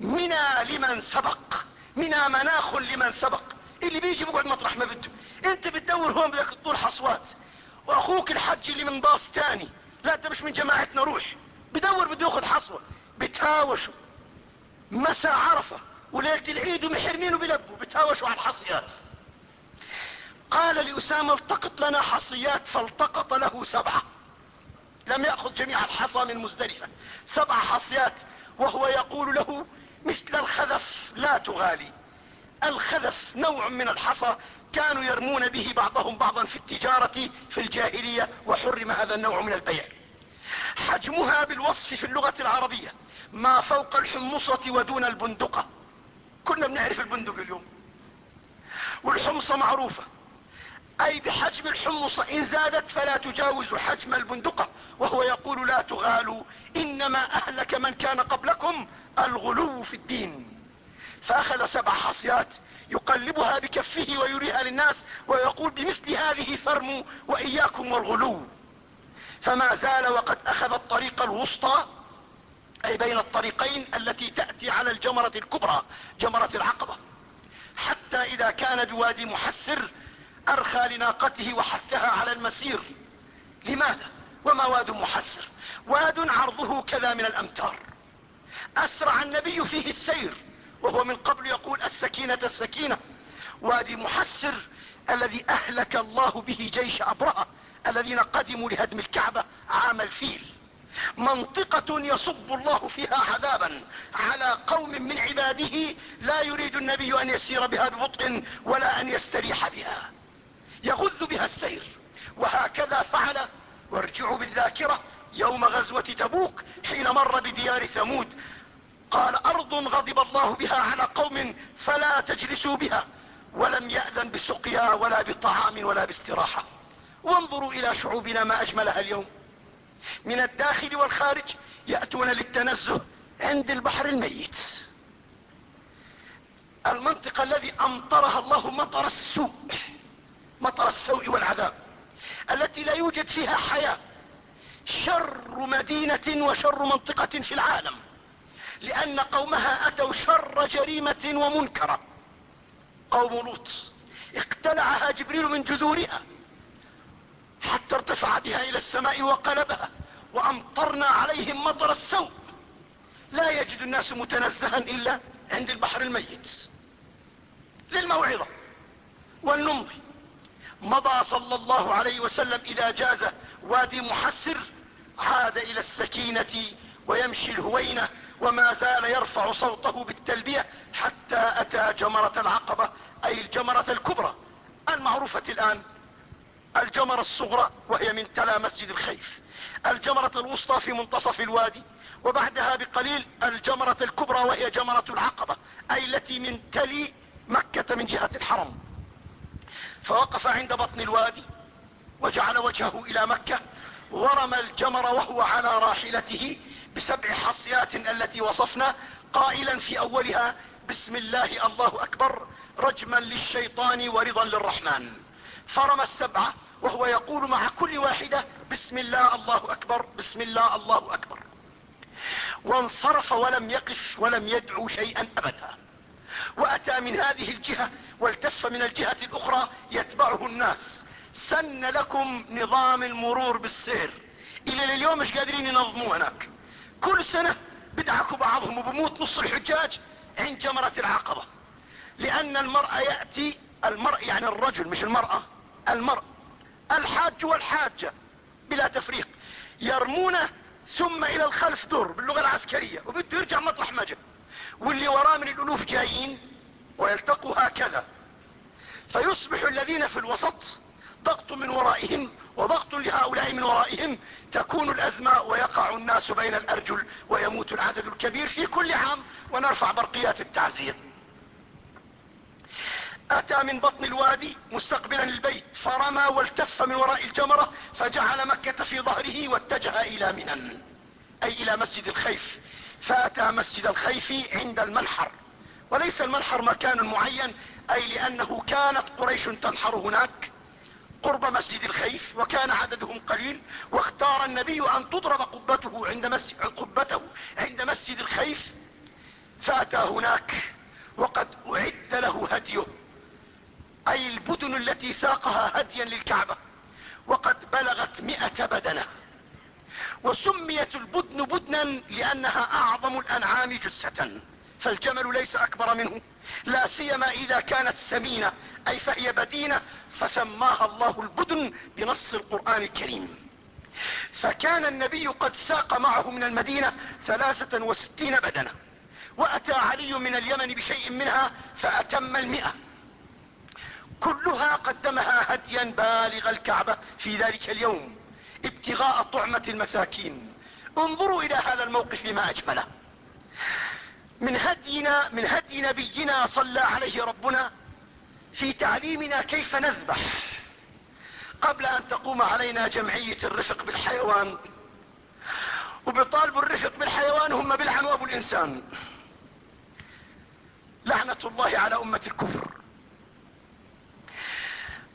منا لمن سبق. منا مناخ لمن سبق. اللي بيجي بيقعد مطرح ما بده. انت بتدور هون بدك تطول حصوات. واخوك الحج اللي من باص تاني. لا انت مش من جماعتنا روح. بدور بده ياخذ حصوة. بتهاوشوا. مساء عرفة وليلة العيد ومحرمين وبلبوا. بتهاوشوا على الحصيات. قال لأسامة التقط لنا حصيات فالتقط له سبعة. لم يأخذ جميع الحصى من مزدلفة. سبع حصيات وهو يقول له مثل الخذف لا تغالي. الخذف نوع من الحصى كانوا يرمون به بعضهم بعضا في التجارة في الجاهلية وحرم هذا النوع من البيع. حجمها بالوصف في اللغة العربية ما فوق الحمصة ودون البندقة. كنا بنعرف البندق اليوم. والحمصة معروفة. أي بحجم الحمصة إن زادت فلا تجاوز حجم البندقة. وهو يقول لا تغالوا إنما أهلك من كان قبلكم الغلو في الدين. فأخذ سبع حصيات يقلبها بكفه ويريها للناس ويقول بمثل هذه فرموا وإياكم والغلو. فما زال وقد أخذ الطريق الوسطى أي بين الطريقين التي تأتي على الجمرة الكبرى جمرة العقبة. حتى إذا كان بوادي محسر أرخى لناقته وحثها على المسير. لماذا؟ وما واد محسر؟ واد عرضه كذا من الأمتار. أسرع النبي فيه السير. وهو من قبل يقول السكينة السكينة وادي محسر الذي أهلك الله به جيش أبرهة الذين قدموا لهدم الكعبة عام الفيل. منطقة يصب الله فيها عذابا على قوم من عباده لا يريد النبي أن يسير بها ببطء ولا أن يستريح بها. يغذ بها السير وهكذا فعل. وارجعوا بالذاكرة يوم غزوة تبوك حين مر بديار ثمود قال أرض غضب الله بها على قوم فلا تجلسوا بها ولم يأذن بسقيا ولا بطعام ولا باستراحة. وانظروا إلى شعوبنا ما أجملها اليوم. من الداخل والخارج يأتون للتنزه عند البحر الميت. المنطقة الذي أمطرها الله مطر السوء مطر السوء والعذاب التي لا يوجد فيها حياة. شر مدينة وشر منطقة في العالم. لأن قومها أتوا شر جريمة ومنكرة. قوم لوط اقتلعها جبريل من جذورها حتى ارتفع بها إلى السماء وقلبها وأمطرنا عليهم مطر السوء. لا يجد الناس متنزها إلا عند البحر الميت. للموعظة ولنمضي مضى صلى الله عليه وسلم إذا جاز وادي محسر عاد إلى السكينة ويمشي الهوينة وما زال يرفع صوته بالتلبية حتى أتى جمرة العقبة أي الجمرة الكبرى. المعروفة الآن الجمرة الصغرى وهي من تلا مسجد الخيف. الجمرة الوسطى في منتصف الوادي وبعدها بقليل الجمرة الكبرى وهي جمرة العقبة أي التي من تلي مكة من جهة الحرم. فوقف عند بطن الوادي وجعل وجهه إلى مكة ورمى الجمر وهو على راحلته بسبع حصيات التي وصفنا قائلا في أولها بسم الله الله أكبر رجما للشيطان ورضا للرحمن. فرمى السبعة وهو يقول مع كل واحدة بسم الله الله أكبر بسم الله الله أكبر. وانصرف ولم يقف ولم يدعو شيئا ابدا. وأتى من هذه الجهة والتف من الجهة الأخرى يتبعه الناس. سن لكم نظام المرور بالسير إلى اليوم مش قادرين ينظموه هناك كل سنة بدعكوا بعضهم وبموت نص الحجاج عند جمرة العقبة. لأن المرأة يأتي المرء يعني الرجل مش المرأة المرء. الحاج والحاجة بلا تفريق. يرمونه ثم إلى الخلف دور باللغة العسكرية وبده يرجع مطرح ما واللي وراه من الألوف جايين ويلتقوا هكذا. فيصبح الذين في الوسط ضغط من ورائهم وضغط لهؤلاء من ورائهم تكون الأزمة ويقع الناس بين الأرجل ويموت العدد الكبير في كل عام ونرفع برقيات التعزير. أتى من بطن الوادي مستقبلا البيت فرمى والتف من وراء الجمرة فجعل مكة في ظهره واتجه إلى منى أي إلى مسجد الخيف. فأتى مسجد الخيف عند المنحر وليس المنحر مكان معين أي لأنه كانت قريش تنحر هناك قرب مسجد الخيف وكان عددهم قليل واختار النبي أن تضرب قبته عند مسجد قبته عند مسجد الخيف. فأتى هناك وقد أعد له هديه أي البدن التي ساقها هديا للكعبة. وقد بلغت مئة بدنة وسميت البدن بدنا لأنها أعظم الأنعام جثة. فالجمل ليس أكبر منه. لا سيما إذا كانت سمينة أي فهي بدينة فسماها الله البدن بنص القرآن الكريم. فكان النبي قد ساق معه من المدينة ثلاثة وستين بدنة وأتى علي من اليمن بشيء منها فأتم المئة. كلها قدمها هديا بالغ الكعبة في ذلك اليوم ابتغاء طعمة المساكين. انظروا إلى هذا الموقف بما أجمله. من هدينا من هدي نبينا صلى عليه ربنا في تعليمنا كيف نذبح. قبل أن تقوم علينا جمعية الرفق بالحيوان. وبيطالبوا الرفق بالحيوان هم بالعنوا ابو الإنسان. لعنة الله على أمة الكفر.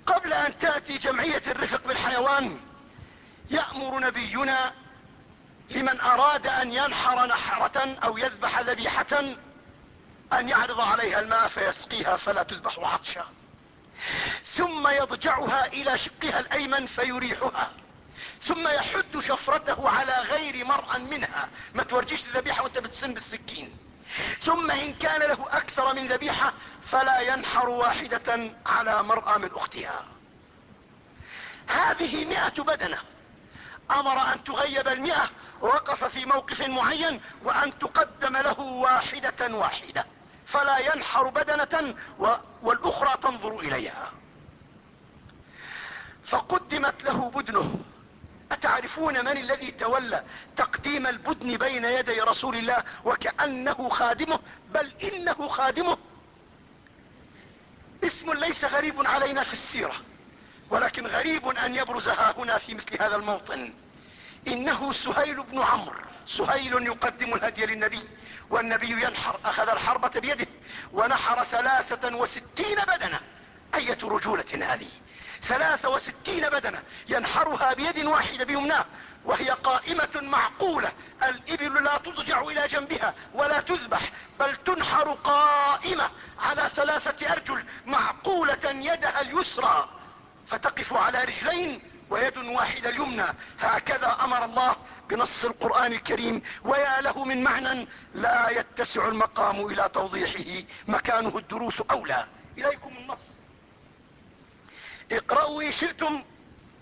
قبل أن تأتي جمعية الرفق بالحيوان يأمر نبينا لمن أراد أن ينحر نحرة أو يذبح ذبيحة أن يعرض عليها الماء فيسقيها فلا تذبح عطشا. ثم يضجعها إلى شقها الأيمن فيريحها. ثم يحد شفرته على غير مرء منها. ما تورجيش الذبيحة وأنت بتسن بالسكين. ثم إن كان له أكثر من ذبيحة فلا ينحر واحدة على مرأى من أختها. هذه مئة بدنة. أمر أن تغيب المئة وقف في موقف معين وأن تقدم له واحدة واحدة. فلا ينحر بدنة والأخرى تنظر إليها. فقدمت له بدنه. أتعرفون من الذي تولى تقديم البدن بين يدي رسول الله وكأنه خادمه؟ بل إنه خادمه. اسم ليس غريب علينا في السيرة ولكن غريب أن يبرزها هنا في مثل هذا الموطن. إنه سهيل بن عمرو. سهيل يقدم الهدي للنبي والنبي ينحر أخذ الحربة بيده ونحر ثلاثة وستين بدنة. أية رجولة هذه؟ ثلاثة وستين بدنة ينحرها بيد واحدة بيمناه وهي قائمة معقولة. الإبل لا تضجع إلى جنبها ولا تذبح بل تنحر قائمة على ثلاثة أرجل معقولة يدها اليسرى. فتقف على رجلين ويد واحدة اليمنى. هكذا أمر الله بنص القرآن الكريم. ويا له من معنى لا يتسع المقام إلى توضيحه. مكانه الدروس أولى. إليكم النص. اقرأوا إن شئتم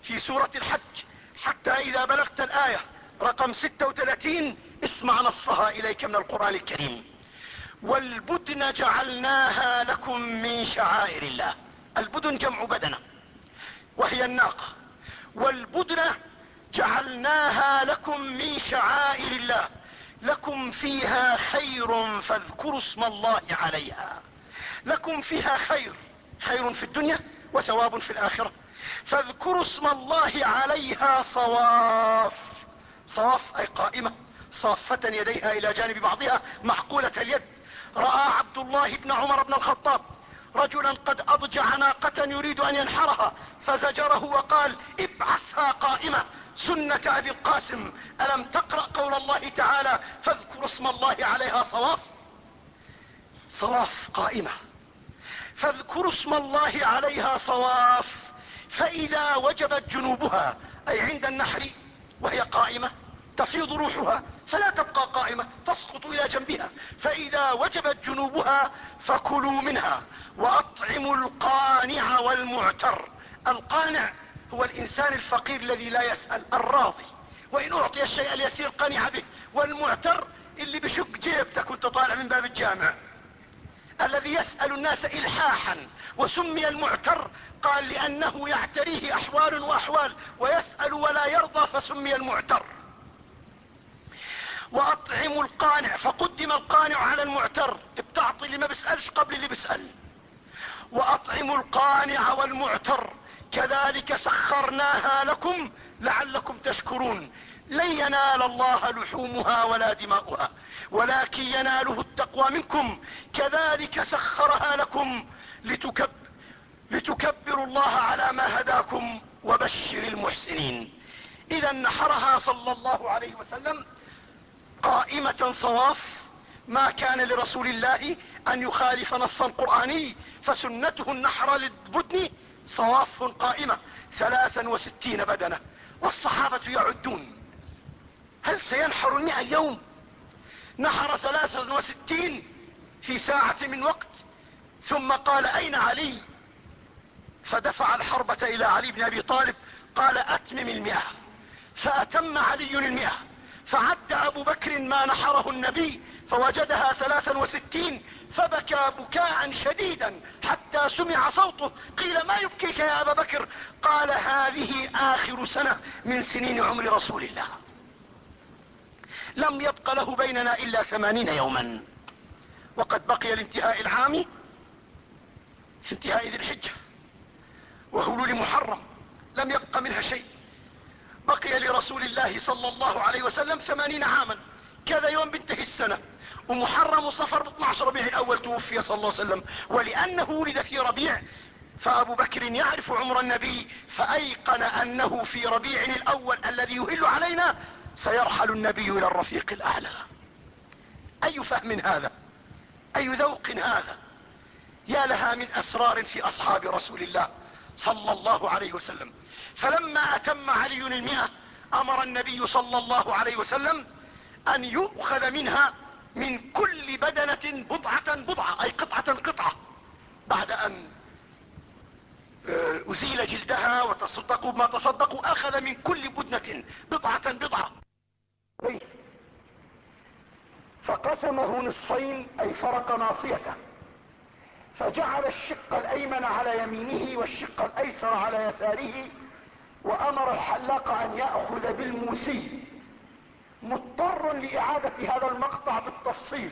في سورة الحج. حتى إذا بلغت الآية. رقم 36 اسمع نصها إليك من القرآن الكريم. والبدن جعلناها لكم من شعائر الله. البدن جمع بدنة. وهي الناقة. والبدن جعلناها لكم من شعائر الله. لكم فيها خير فاذكروا اسم الله عليها. لكم فيها خير. خير في الدنيا وثواب في الآخرة. فاذكروا اسم الله عليها صواف. صواف أي قائمة. صافة يديها إلى جانب بعضها معقولة اليد. رأى عبد الله بن عمر بن الخطاب رجلا قد أضجع ناقة يريد أن ينحرها فزجره وقال ابعثها قائمة سنة أبي القاسم ألم تقرأ قول الله تعالى فاذكر اسم الله عليها صواف؟ صواف قائمة. فاذكروا اسم الله عليها صواف فإذا وجبت جنوبها أي عند النحر وهي قائمة تفيض روحها فلا تبقى قائمة تسقط إلى جنبها. فإذا وجبت جنوبها فكلوا منها وأطعموا القانع والمعتر. القانع هو الإنسان الفقير الذي لا يسأل الراضي. وإن أعطي الشيء اليسير قنع به. والمعتر اللي بشق جيبتك وأنت طالع من باب الجامع. الذي يسأل الناس الحاحا. وسمي المعتر قال لأنه يعتريه أحوال وأحوال. ويسأل ولا يرضى فسمي المعتر. واطعموا القانع فقدم القانع على المعتر. بتعطي اللي ما بيسألش قبل اللي بيسأل. واطعموا القانع والمعتر. كذلك سخرناها لكم لعلكم تشكرون. لن ينال الله لحومها ولا دماؤها ولكن يناله التقوى منكم. كذلك سخرها لكم لتكب لتكبروا الله على ما هداكم وبشر المحسنين. إذا نحرها صلى الله عليه وسلم. قائمة صواف ما كان لرسول الله أن يخالف نصا قرآني فسنته النحر للبدن صواف قائمة ثلاثا وستين بدنة والصحابة يعدون. هل سينحر المئة اليوم نحر ثلاثا وستين في ساعة من وقت. ثم قال أين علي؟ فدفع الحربة إلى علي بن أبي طالب قال أتمم المئة. فأتم علي المئة. فعد أبو بكر ما نحره النبي فوجدها ثلاثا وستين فبكى بكاء شديدا حتى سمع صوته. قيل ما يبكيك يا أبا بكر؟ قال هذه آخر سنة من سنين عمر رسول الله. لم يبق له بيننا إلا ثمانين يوما. وقد بقي لانتهاء العام في انتهاء ذي الحجة وهلول محرم لم يبق منها شيء. بقي لرسول الله صلى الله عليه وسلم ثمانين عاما. كذا يوم بنتهي السنة. ومحرم صفر ب 12 ربيع الأول توفي صلى الله عليه وسلم. ولأنه ولد في ربيع فأبو بكر يعرف عمر النبي فأيقن أنه في ربيع الأول الذي يهل علينا سيرحل النبي إلى الرفيق الأعلى. أي فهم هذا؟ أي ذوق هذا؟ يا لها من أسرار في أصحاب رسول الله صلى الله عليه وسلم. فلما أتم علي المئة أمر النبي صلى الله عليه وسلم أن يؤخذ منها من كل بدنة بضعة بضعة أي قطعة قطعة بعد أن آه، أزيل جلدها وتصدقوا بما تصدقوا أخذ من كل بدنة بضعة بضعة. فقسمه نصفين أي فرق ناصيته. فجعل الشق الأيمن على يمينه والشق الأيسر على يساره وأمر الحلاق أن يأخذ بالموسي مضطر لإعادة هذا المقطع بالتفصيل.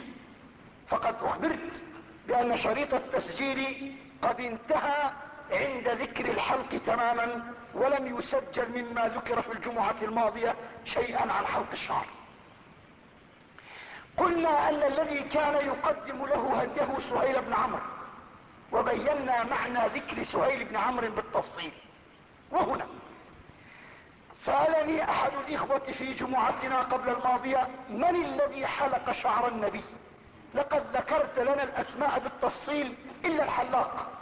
فقد أخبرت بأن شريط التسجيل قد انتهى عند ذكر الحلق تماما ولم يسجل مما ذكر في الجمعة الماضية شيئا عن حلق الشعر. قلنا أن الذي كان يقدم له هديه سهيل بن عمرو وبينا معنى ذكر سهيل بن عمرو بالتفصيل. وهنا سألني أحد الإخوة في جمعتنا قبل الماضية من الذي حلق شعر النبي؟ لقد ذكرت لنا الأسماء بالتفصيل إلا الحلاق.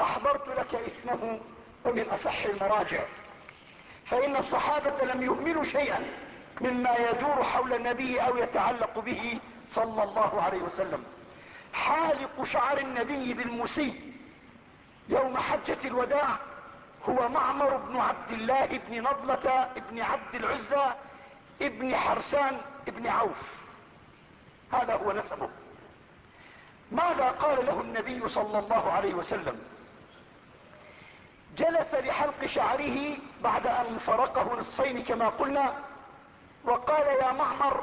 أحضرت لك اسمه ومن أصح المراجع. فإن الصحابة لم يهملوا شيئا مما يدور حول النبي أو يتعلق به صلى الله عليه وسلم. حالق شعر النبي بالمسي يوم حجة الوداع هو معمر بن عبد الله بن نضلة بن عبد العزى ابن حرسان ابن عوف. هذا هو نسبه. ماذا قال له النبي صلى الله عليه وسلم؟ جلس لحلق شعره بعد أن فرقه نصفين كما قلنا وقال يا معمر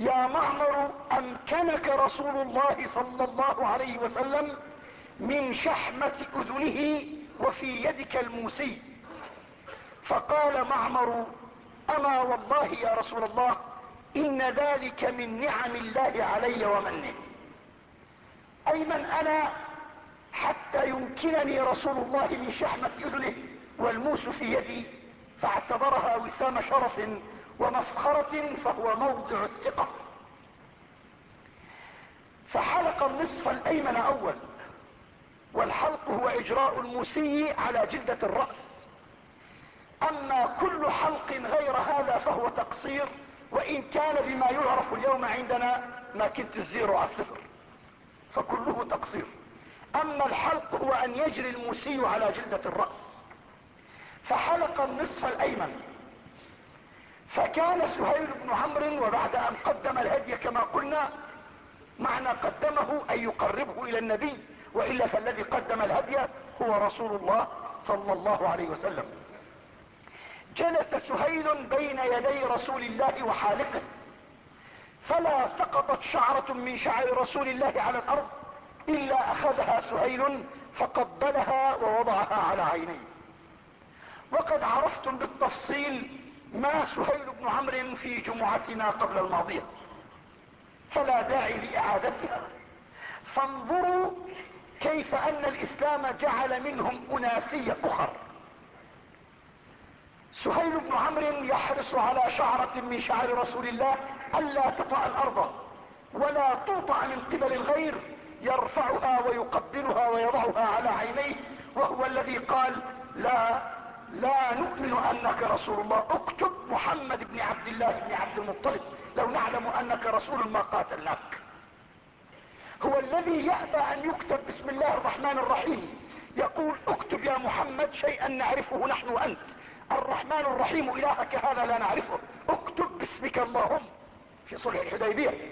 يا معمر أمكنك رسول الله صلى الله عليه وسلم من شحمة أذنه وفي يدك الموسي. فقال معمر أما والله يا رسول الله إن ذلك من نعم الله علي ومنه. أي من أنا حتى يمكنني رسول الله من شحمة أذنه والموس في يدي فاعتبرها وسام شرف ومفخرة فهو موضع الثقة. فحلق النصف الأيمن اول والحلق هو إجراء المسي على جلدة الرأس. أما كل حلق غير هذا فهو تقصير وإن كان بما يعرف اليوم عندنا ما كنت الزيرو على الصفر فكله تقصير. أما الحلق هو أن يجري المسي على جلدة الرأس. فحلق النصف الأيمن. فكان سهيل بن عمرو وبعد أن قدم الهدي كما قلنا معنى قدمه أن يقربه إلى النبي. وإلا فالذي قدم الهدي هو رسول الله صلى الله عليه وسلم. جلس سهيل بين يدي رسول الله وحالقه فلا سقطت شعرة من شعر رسول الله على الأرض إلا أخذها سهيل فقبلها ووضعها على عينيه. وقد عرفتم بالتفصيل ما سهيل بن عمرو في جمعتنا قبل الماضية. فلا داعي لإعادتها. فانظروا كيف أن الإسلام جعل منهم أناسية أخر. سهيل بن عمرو يحرص على شعرة من شعر رسول الله ألا تطأ الأرض ولا توطأ من قبل الغير يرفعها ويقبلها ويضعها على عينيه وهو الذي قال لا لا نؤمن أنك رسول الله. اكتب محمد بن عبد الله بن عبد المطلب لو نعلم أنك رسول ما قاتلناك. هو الذي يأبى أن يكتب بسم الله الرحمن الرحيم. يقول أكتب يا محمد شيئا نعرفه نحن وانت الرحمن الرحيم إلهك هذا لا نعرفه. اكتب باسمك اللهم. في صلح الحديبية.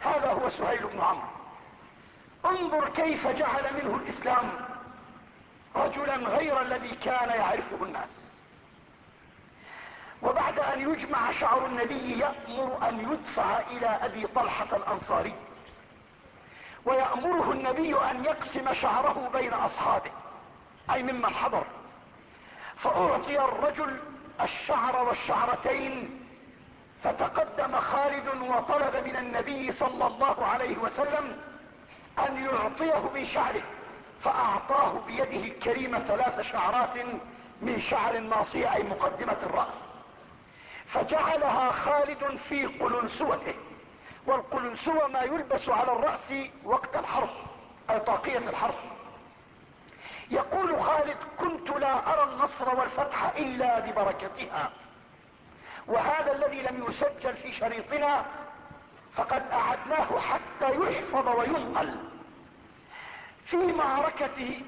هذا هو سهيل بن عمرو. انظر كيف جعل منه الإسلام رجلا غير الذي كان يعرفه الناس. وبعد أن يجمع شعر النبي يأمر أن يدفع إلى أبي طلحة الأنصاري. ويأمره النبي أن يقسم شعره بين أصحابه أي ممن حضر. فأعطي الرجل الشعر والشعرتين فتقدم خالد وطلب من النبي صلى الله عليه وسلم أن يعطيه من شعره فأعطاه بيده الكريمة ثلاث شعرات من شعر ناصية أي مقدمة الرأس. فجعلها خالد في قلنسوته. والقلنسوة ما يلبس على الرأس وقت الحرب اي طاقية الحرب. يقول خالد كنت لا أرى النصر والفتح إلا ببركتها وهذا الذي لم يسجل في شريطنا فقد أعدناه حتى يحفظ وينقل. في معركة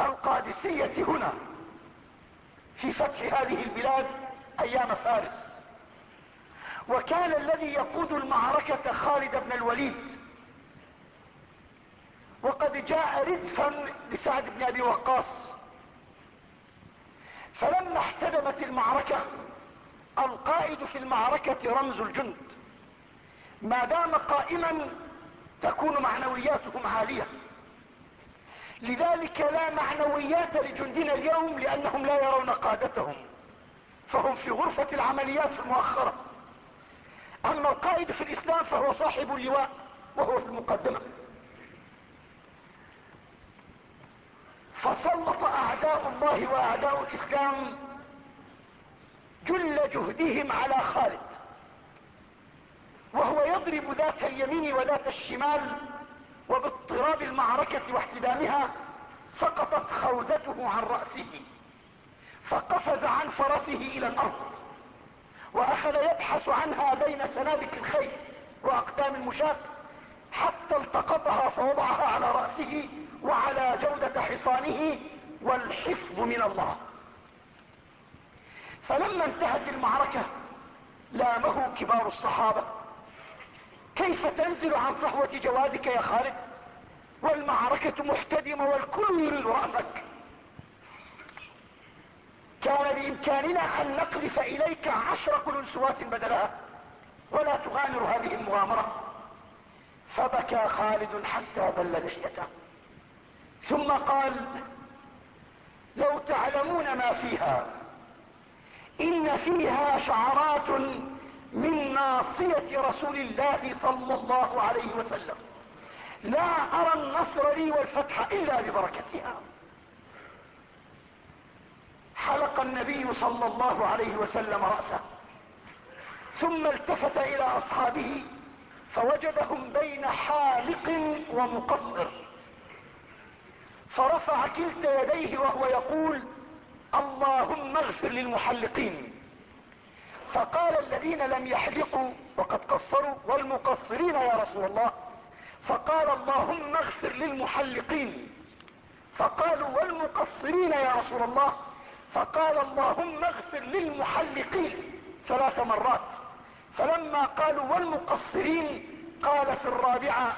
القادسية هنا في فتح هذه البلاد أيام فارس وكان الذي يقود المعركة خالد بن الوليد. وقد جاء ردفا لسعد بن أبي وقاص. فلما احتدمت المعركة القائد في المعركة رمز الجند. ما دام قائما تكون معنوياتهم عالية. لذلك لا معنويات لجندنا اليوم لأنهم لا يرون قادتهم. فهم في غرفة العمليات المؤخرة. اما القائد في الإسلام فهو صاحب اللواء وهو في المقدمة. فسلط أعداء الله وأعداء الإسلام جل جهدهم على خالد. وهو يضرب ذات اليمين وذات الشمال وباضطراب المعركة واحتدامها سقطت خوذته عن رأسه فقفز عن فرسه إلى الأرض. وأخذ يبحث عنها بين سنابك الخيل وأقدام المشاة حتى التقطها فوضعها على رأسه وعلى جودة حصانه والحفظ من الله. فلما انتهت المعركة لامه كبار الصحابة. كيف تنزل عن صهوة جوادك يا خالد؟ والمعركة محتدمة والكل يريد رأسك. كان بإمكاننا أن نقذف إليك عشر كلنسوات بدلها. ولا تغامر هذه المغامرة. فبكى خالد حتى بل لحيته. ثم قال لو تعلمون ما فيها إن فيها شعرات من ناصية رسول الله صلى الله عليه وسلم. لا أرى النصر لي والفتح إلا ببركتها. حلق النبي صلى الله عليه وسلم رأسه ثم التفت إلى أصحابه فوجدهم بين حالق ومقصر. فرفع كلتا يديه وهو يقول اللهم اغفر للمحلقين. فقال الذين لم يحلقوا وقد قصروا والمقصرين يا رسول الله. فقال اللهم اغفر للمحلقين. فقالوا والمقصرين يا رسول الله. فقال اللهم اغفر للمحلقين ثلاث مرات. فلما قالوا والمقصرين قال في الرابعة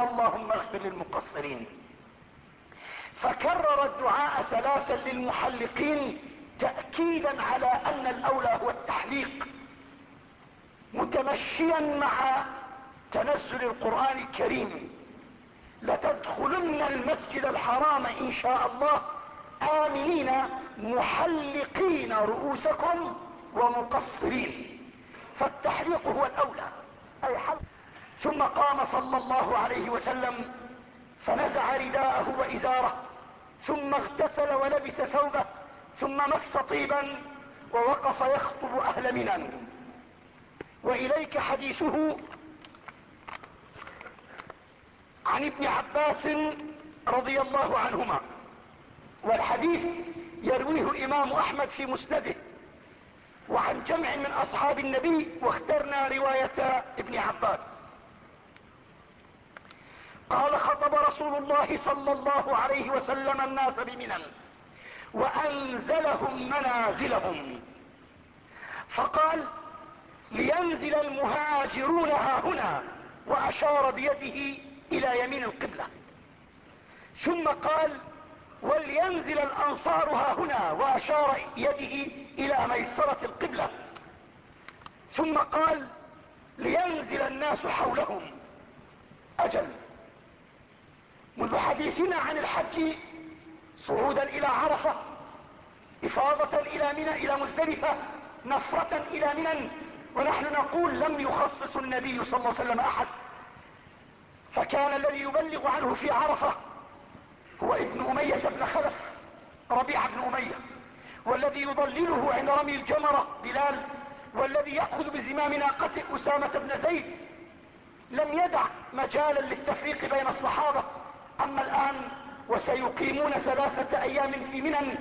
اللهم اغفر للمقصرين. فكرر الدعاء ثلاثا للمحلقين تأكيدا على أن الأولى هو التحليق متمشيا مع تنزل القرآن الكريم. لتدخلن المسجد الحرام إن شاء الله امنين محلقين رؤوسكم ومقصرين. فالتحليق هو الأولى أي حلق ثم قام صلى الله عليه وسلم فنزع رداءه وإزاره ثم اغتسل ولبس ثوبه ثم مس طيبا ووقف يخطب أهل منى. وإليك حديثه عن ابن عباس رضي الله عنهما. والحديث يرويه إمام أحمد في مسنده. وعن جمع من أصحاب النبي واخترنا رواية ابن عباس. قال خطب رسول الله صلى الله عليه وسلم الناس بمنى وأنزلهم منازلهم. فقال لينزل المهاجرون ها هنا وأشار بيده إلى يمين القبلة. ثم قال ولينزل الأنصار ها هنا وأشار يده إلى ميسرة القبلة. ثم قال لينزل الناس حولهم. أجل. منذ حديثنا عن الحج صعودا إلى عرفة إفاضة إلى منى إلى مزدلفة نفرة إلى منى ونحن نقول لم يخصص النبي صلى الله عليه وسلم أحد. فكان الذي يبلغ عنه في عرفة هو ابن أمية بن خلف ربيع بن أمية والذي يضلله عند رمي الجمرة بلال والذي يأخذ بزمام ناقته أسامة بن زيد. لم يدع مجالا للتفريق بين الصحابة أما الآن وسيقيمون ثلاثة أيام في منن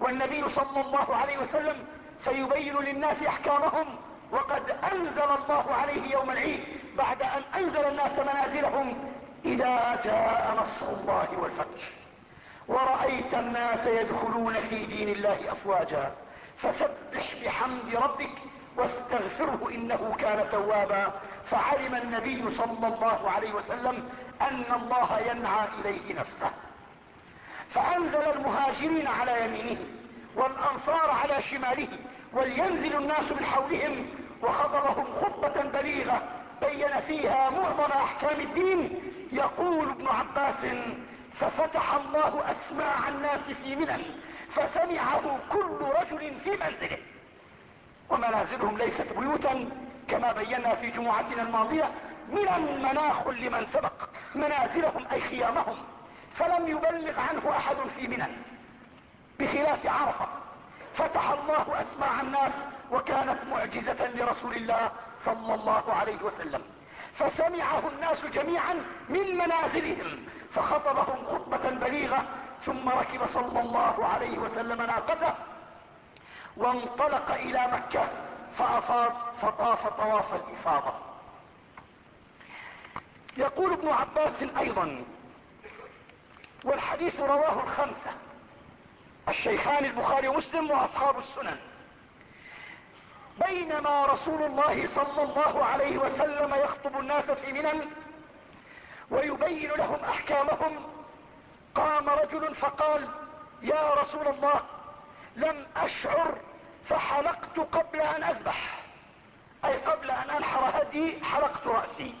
والنبي صلى الله عليه وسلم سيبين للناس أحكامهم وقد أنزل الله عليه يوم العيد بعد أن أنزل الناس منازلهم إذا جاء نصر الله والفتح. ورأيت الناس يدخلون في دين الله أفواجا. فسبح بحمد ربك واستغفره إنه كان توابا. فعلم النبي صلى الله عليه وسلم أن الله ينعى إليه نفسه. فأنزل المهاجرين على يمينه والأنصار على شماله ولينزل الناس من حولهم وخطبهم خطبة بليغة بين فيها معظم أحكام الدين. يقول ابن عباس ففتح الله أسماع الناس في منن فسمعه كل رجل في منزله. ومنازلهم ليست بيوتا كما بينا في جمعتنا الماضية من مناخ لمن سبق. منازلهم أي خيامهم. فلم يبلغ عنه أحد في منن بخلاف عرفة فتح الله أسماع الناس وكانت معجزة لرسول الله صلى الله عليه وسلم. فسمعه الناس جميعا من منازلهم. فخطبهم خطبة بليغة ثم ركب صلى الله عليه وسلم ناقته وانطلق إلى مكة فافاض فطاف طواف الإفاضة. يقول ابن عباس أيضا والحديث رواه الخمسة الشيخان البخاري ومسلم وأصحاب السنن. بينما رسول الله صلى الله عليه وسلم يخطب الناس في منن ويبين لهم أحكامهم. قام رجل فقال يا رسول الله لم أشعر فحلقت قبل أن أذبح. أي قبل أن أنحر هدي حلقت رأسي.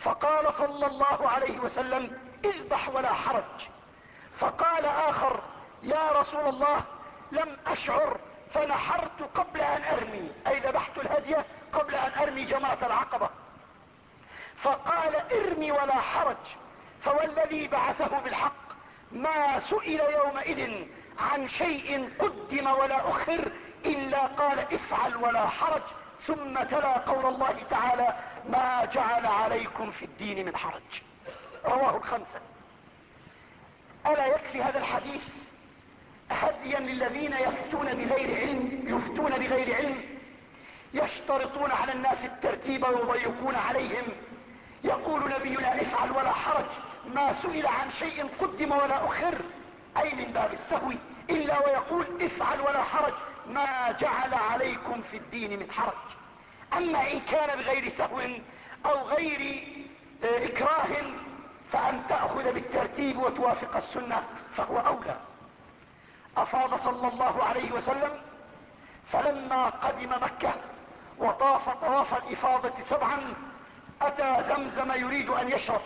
فقال صلى الله عليه وسلم اذبح ولا حرج. فقال آخر يا رسول الله لم أشعر فنحرت قبل أن أرمي. أي ذبحت الهدي قبل أن أرمي جمرة العقبة. فقال ارمي ولا حرج فوالذي بعثه بالحق ما سئل يومئذ عن شيء قدم ولا أخر إلا قال افعل ولا حرج ثم تلا قول الله تعالى ما جعل عليكم في الدين من حرج. رواه الخمسة. ألا يكفي هذا الحديث هديا للذين يفتون بغير علم يفتون بغير علم يشترطون على الناس الترتيب ويضيقون عليهم يقول نبينا افعل ولا حرج. ما سئل عن شيء قدم ولا أخر. أي من باب السهو. إلا ويقول افعل ولا حرج. ما جعل عليكم في الدين من حرج. أما إن كان بغير سهو أو غير آه، إكراه فأن تأخذ بالترتيب وتوافق السنة فهو أولى. أفاض صلى الله عليه وسلم. فلما قدم مكة وطاف طواف الإفاضة سبعا أتى زمزم يريد أن يشرب.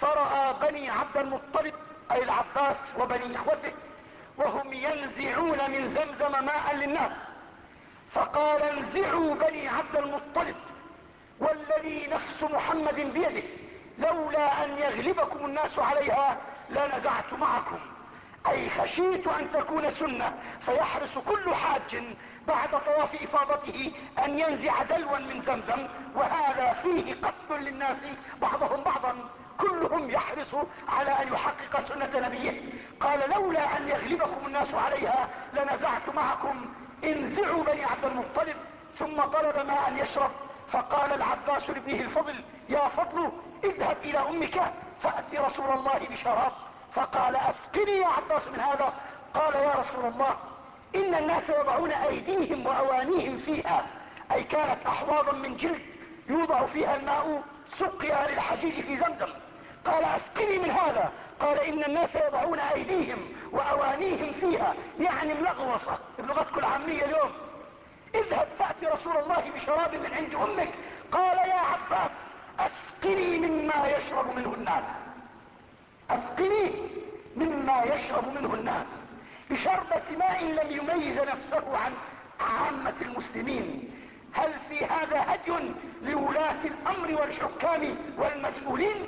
فرأى بني عبد المطلب أي العباس وبني إخوته وهم ينزعون من زمزم ماء للناس. فقال انزعوا بني عبد المطلب والذي نفس محمد بيده. لولا أن يغلبكم الناس عليها لنزعت معكم. أي خشيت أن تكون سنة فيحرص كل حاج بعد طواف إفاضته أن ينزع دلوا من زمزم وهذا فيه قتل للناس بعضهم بعضا. كلهم يحرص على أن يحقق سنة نبيه. قال لولا أن يغلبكم الناس عليها لنزعت معكم. انزعوا بني عبد المطلب ثم طلب ماء يشرب. فقال العباس لابنه الفضل يا فضل اذهب إلى أمك فأتي رسول الله بشراب. فقال أسقني يا عباس من هذا. قال يا رسول الله إن الناس يضعون أيديهم وأوانيهم فيها. أي كانت احواضا من جلد يوضع فيها الماء سقيا للحجيج في زمزم. قال أسقني من هذا. قال إن الناس يضعون أيديهم وأوانيهم فيها. يعني ملغوصة بلغتكم العامية اليوم. اذهب فأتي رسول الله بشراب من عند أمك. قال يا عباس أسقني مما يشرب منه الناس. أسقني مما يشرب منه الناس. بشربة ماء لم يميز نفسه عن عامة المسلمين. هل في هذا هدي لولاة الأمر والحكام والمسؤولين؟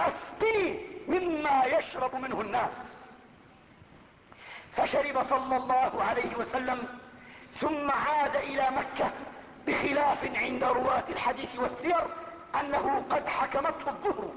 اسقني مما يشرب منه الناس. فشرب صلى الله عليه وسلم ثم عاد إلى مكة بخلاف عند رواة الحديث والسير أنه قد حكمته الظهر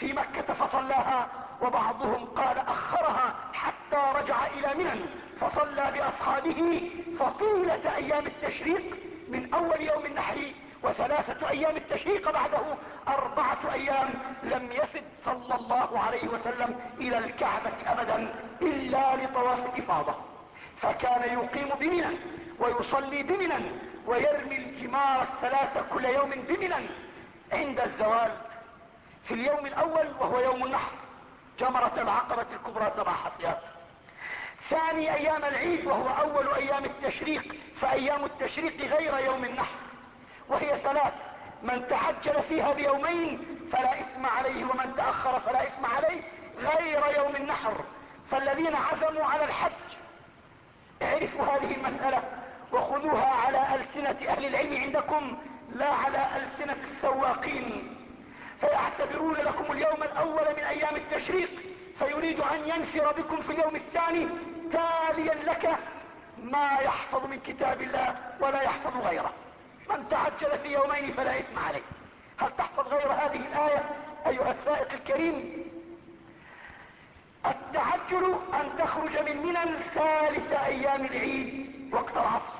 في مكة فصلاها وبعضهم قال أخرها حتى رجع إلى منن فصلى بأصحابه فطيلة أيام التشريق من أول يوم النحر وثلاثة أيام التشريق بعده أربعة أيام لم يفد صلى الله عليه وسلم إلى الكعبة ابدا إلا لطواف الإفاضة. فكان يقيم بمنى ويصلي بمنى ويرمي الجمار الثلاثة كل يوم بمنى عند الزوال في اليوم الأول وهو يوم النحر. جمرة العقبة الكبرى سبع حصيات. ثاني أيام العيد وهو أول أيام التشريق فأيام التشريق غير يوم النحر وهي ثلاث من تعجل فيها بيومين فلا إثم عليه ومن تأخر فلا إثم عليه غير يوم النحر. فالذين عزموا على الحج اعرفوا هذه المسألة وخذوها على ألسنة أهل العلم عندكم لا على ألسنة السواقين. فيعتبرون لكم اليوم الأول من أيام التشريق فيريد أن ينفر بكم في اليوم الثاني تاليا لك ما يحفظ من كتاب الله ولا يحفظ غيره. من تعجل في يومين فلا إثم عليه. هل تحفظ غير هذه الآية أيها السائق الكريم؟ التعجل أن تخرج من منى ثالث أيام العيد وقت العصر.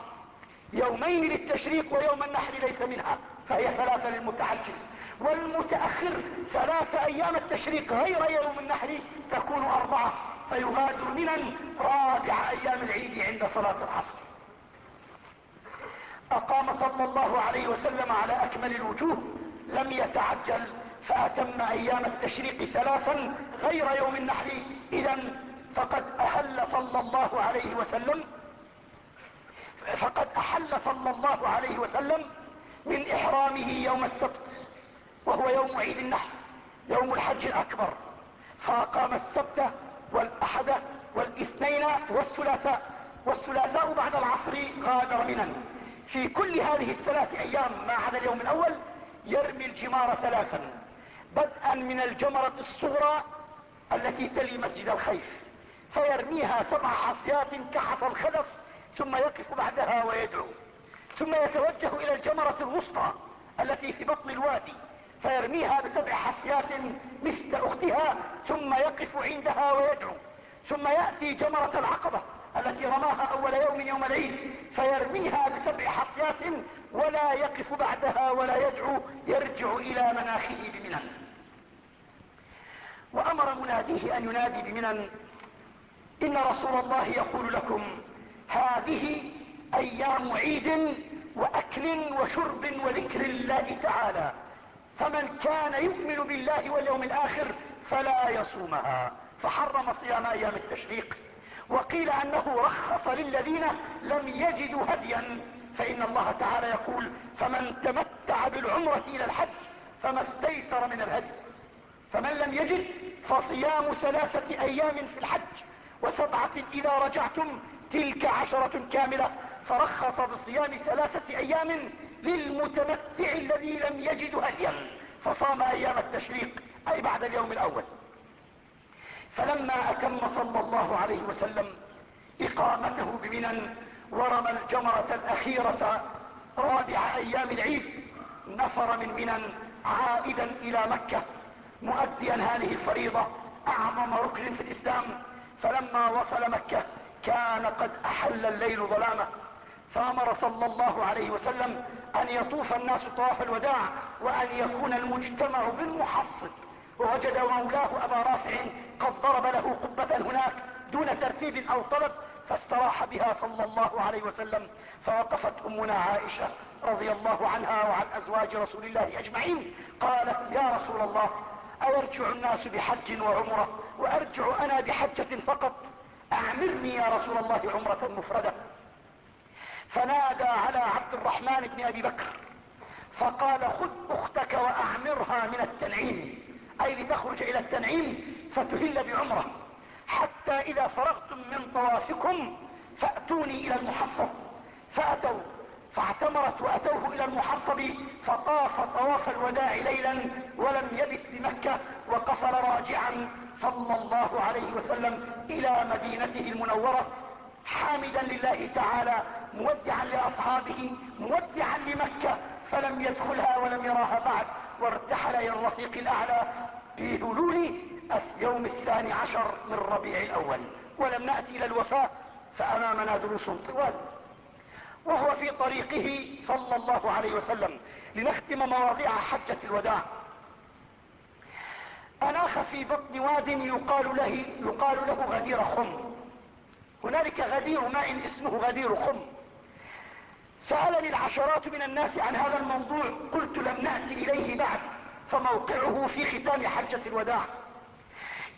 يومين للتشريق ويوم النحر ليس منها فهي ثلاثة للمتعجل. والمتأخر ثلاثة أيام التشريق غير يوم النحر تكون أربعة فيغادر منى رابع أيام العيد عند صلاة العصر. أقام صلى الله عليه وسلم على أكمل الوجوه لم يتعجل فأتم أيام التشريق ثلاثا غير يوم النحر. اذا فقد أحل صلى الله عليه وسلم فقد أحل صلى الله عليه وسلم من إحرامه يوم السبت. وهو يوم عيد النحر يوم الحج الأكبر. فأقام السبت والأحد والاثنين والثلاثاء والثلاثاء بعد العصر غادر منا في كل هذه الثلاث أيام ما عدا اليوم الأول يرمي الجمار ثلاثا. بدءا من الجمرة الصغرى التي تلي مسجد الخيف. فيرميها سبع حصيات كحصى الخلف ثم يقف بعدها ويدعو. ثم يتوجه إلى الجمرة الوسطى التي في بطن الوادي. فيرميها بسبع حصيات مثل أختها ثم يقف عندها ويدعو. ثم يأتي جمرة العقبة التي رماها أول يوم يوم العيد فيرميها بسبع حصيات ولا يقف بعدها ولا يدعو يرجع إلى مناخه بمنى. وأمر مناديه أن ينادي بمنى إن رسول الله يقول لكم هذه أيام عيد وأكل وشرب وذكر الله تعالى. فمن كان يؤمن بالله واليوم الآخر فلا يصومها. فحرم صيام أيام التشريق. وقيل أنه رخص للذين لم يجدوا هديا. فإن الله تعالى يقول فمن تمتع بالعمرة إلى الحج فما استيسر من الهدي. فمن لم يجد فصيام ثلاثة أيام في الحج وسبعة إذا رجعتم تلك عشرة كاملة. فرخص بصيام ثلاثة أيام للمتمتع الذي لم يجد هديا فصام أيام التشريق أي بعد اليوم الأول. فلما أتم صلى الله عليه وسلم إقامته بمنى ورمى الجمرة الأخيرة رابع أيام العيد نفر من منى عائدا إلى مكة مؤديا هذه الفريضة أعظم ركن في الإسلام. فلما وصل مكة كان قد أحل الليل ظلامه فأمر صلى الله عليه وسلم أن يطوف الناس طواف الوداع وأن يكون المجتمع بالمحصب ووجد مولاه أبا رافع قد ضرب له قبة هناك دون ترتيب أو طلب فاستراح بها صلى الله عليه وسلم. فوقفت أمنا عائشة رضي الله عنها وعن أزواج رسول الله أجمعين. قالت يا رسول الله أيرجع الناس بحج وعمرة؟ وأرجع أنا بحجة فقط. أعمرني يا رسول الله عمرة مفردة. فنادى على عبد الرحمن بن أبي بكر فقال خذ أختك وأعمرها من التنعيم أي لتخرج إلى التنعيم فتهل بعمرة حتى إذا فرغتم من طوافكم فأتوني إلى المحصب. فأتوا فاعتمرت وأتوه إلى المحصب فطاف طواف الوداع ليلا ولم يبت بمكة وقفل راجعا صلى الله عليه وسلم إلى مدينته المنورة. حامدا لله تعالى مودعا لأصحابه مودعا لمكة فلم يدخلها ولم يراها بعد. وارتحل إلى الرفيق الأعلى في هلول اليوم الثاني عشر من ربيع الأول. ولم نأتي إلى الوفاة فأمامنا دروس طوال. وهو في طريقه صلى الله عليه وسلم لنختم مواضيع حجة الوداع. أناخ في بطن واد يقال له, يقال له غدير خم. هنالك غدير ماء اسمه غدير خم. سألني العشرات من الناس عن هذا الموضوع قلت لم نأتي إليه بعد فموقعه في ختام حجة الوداع.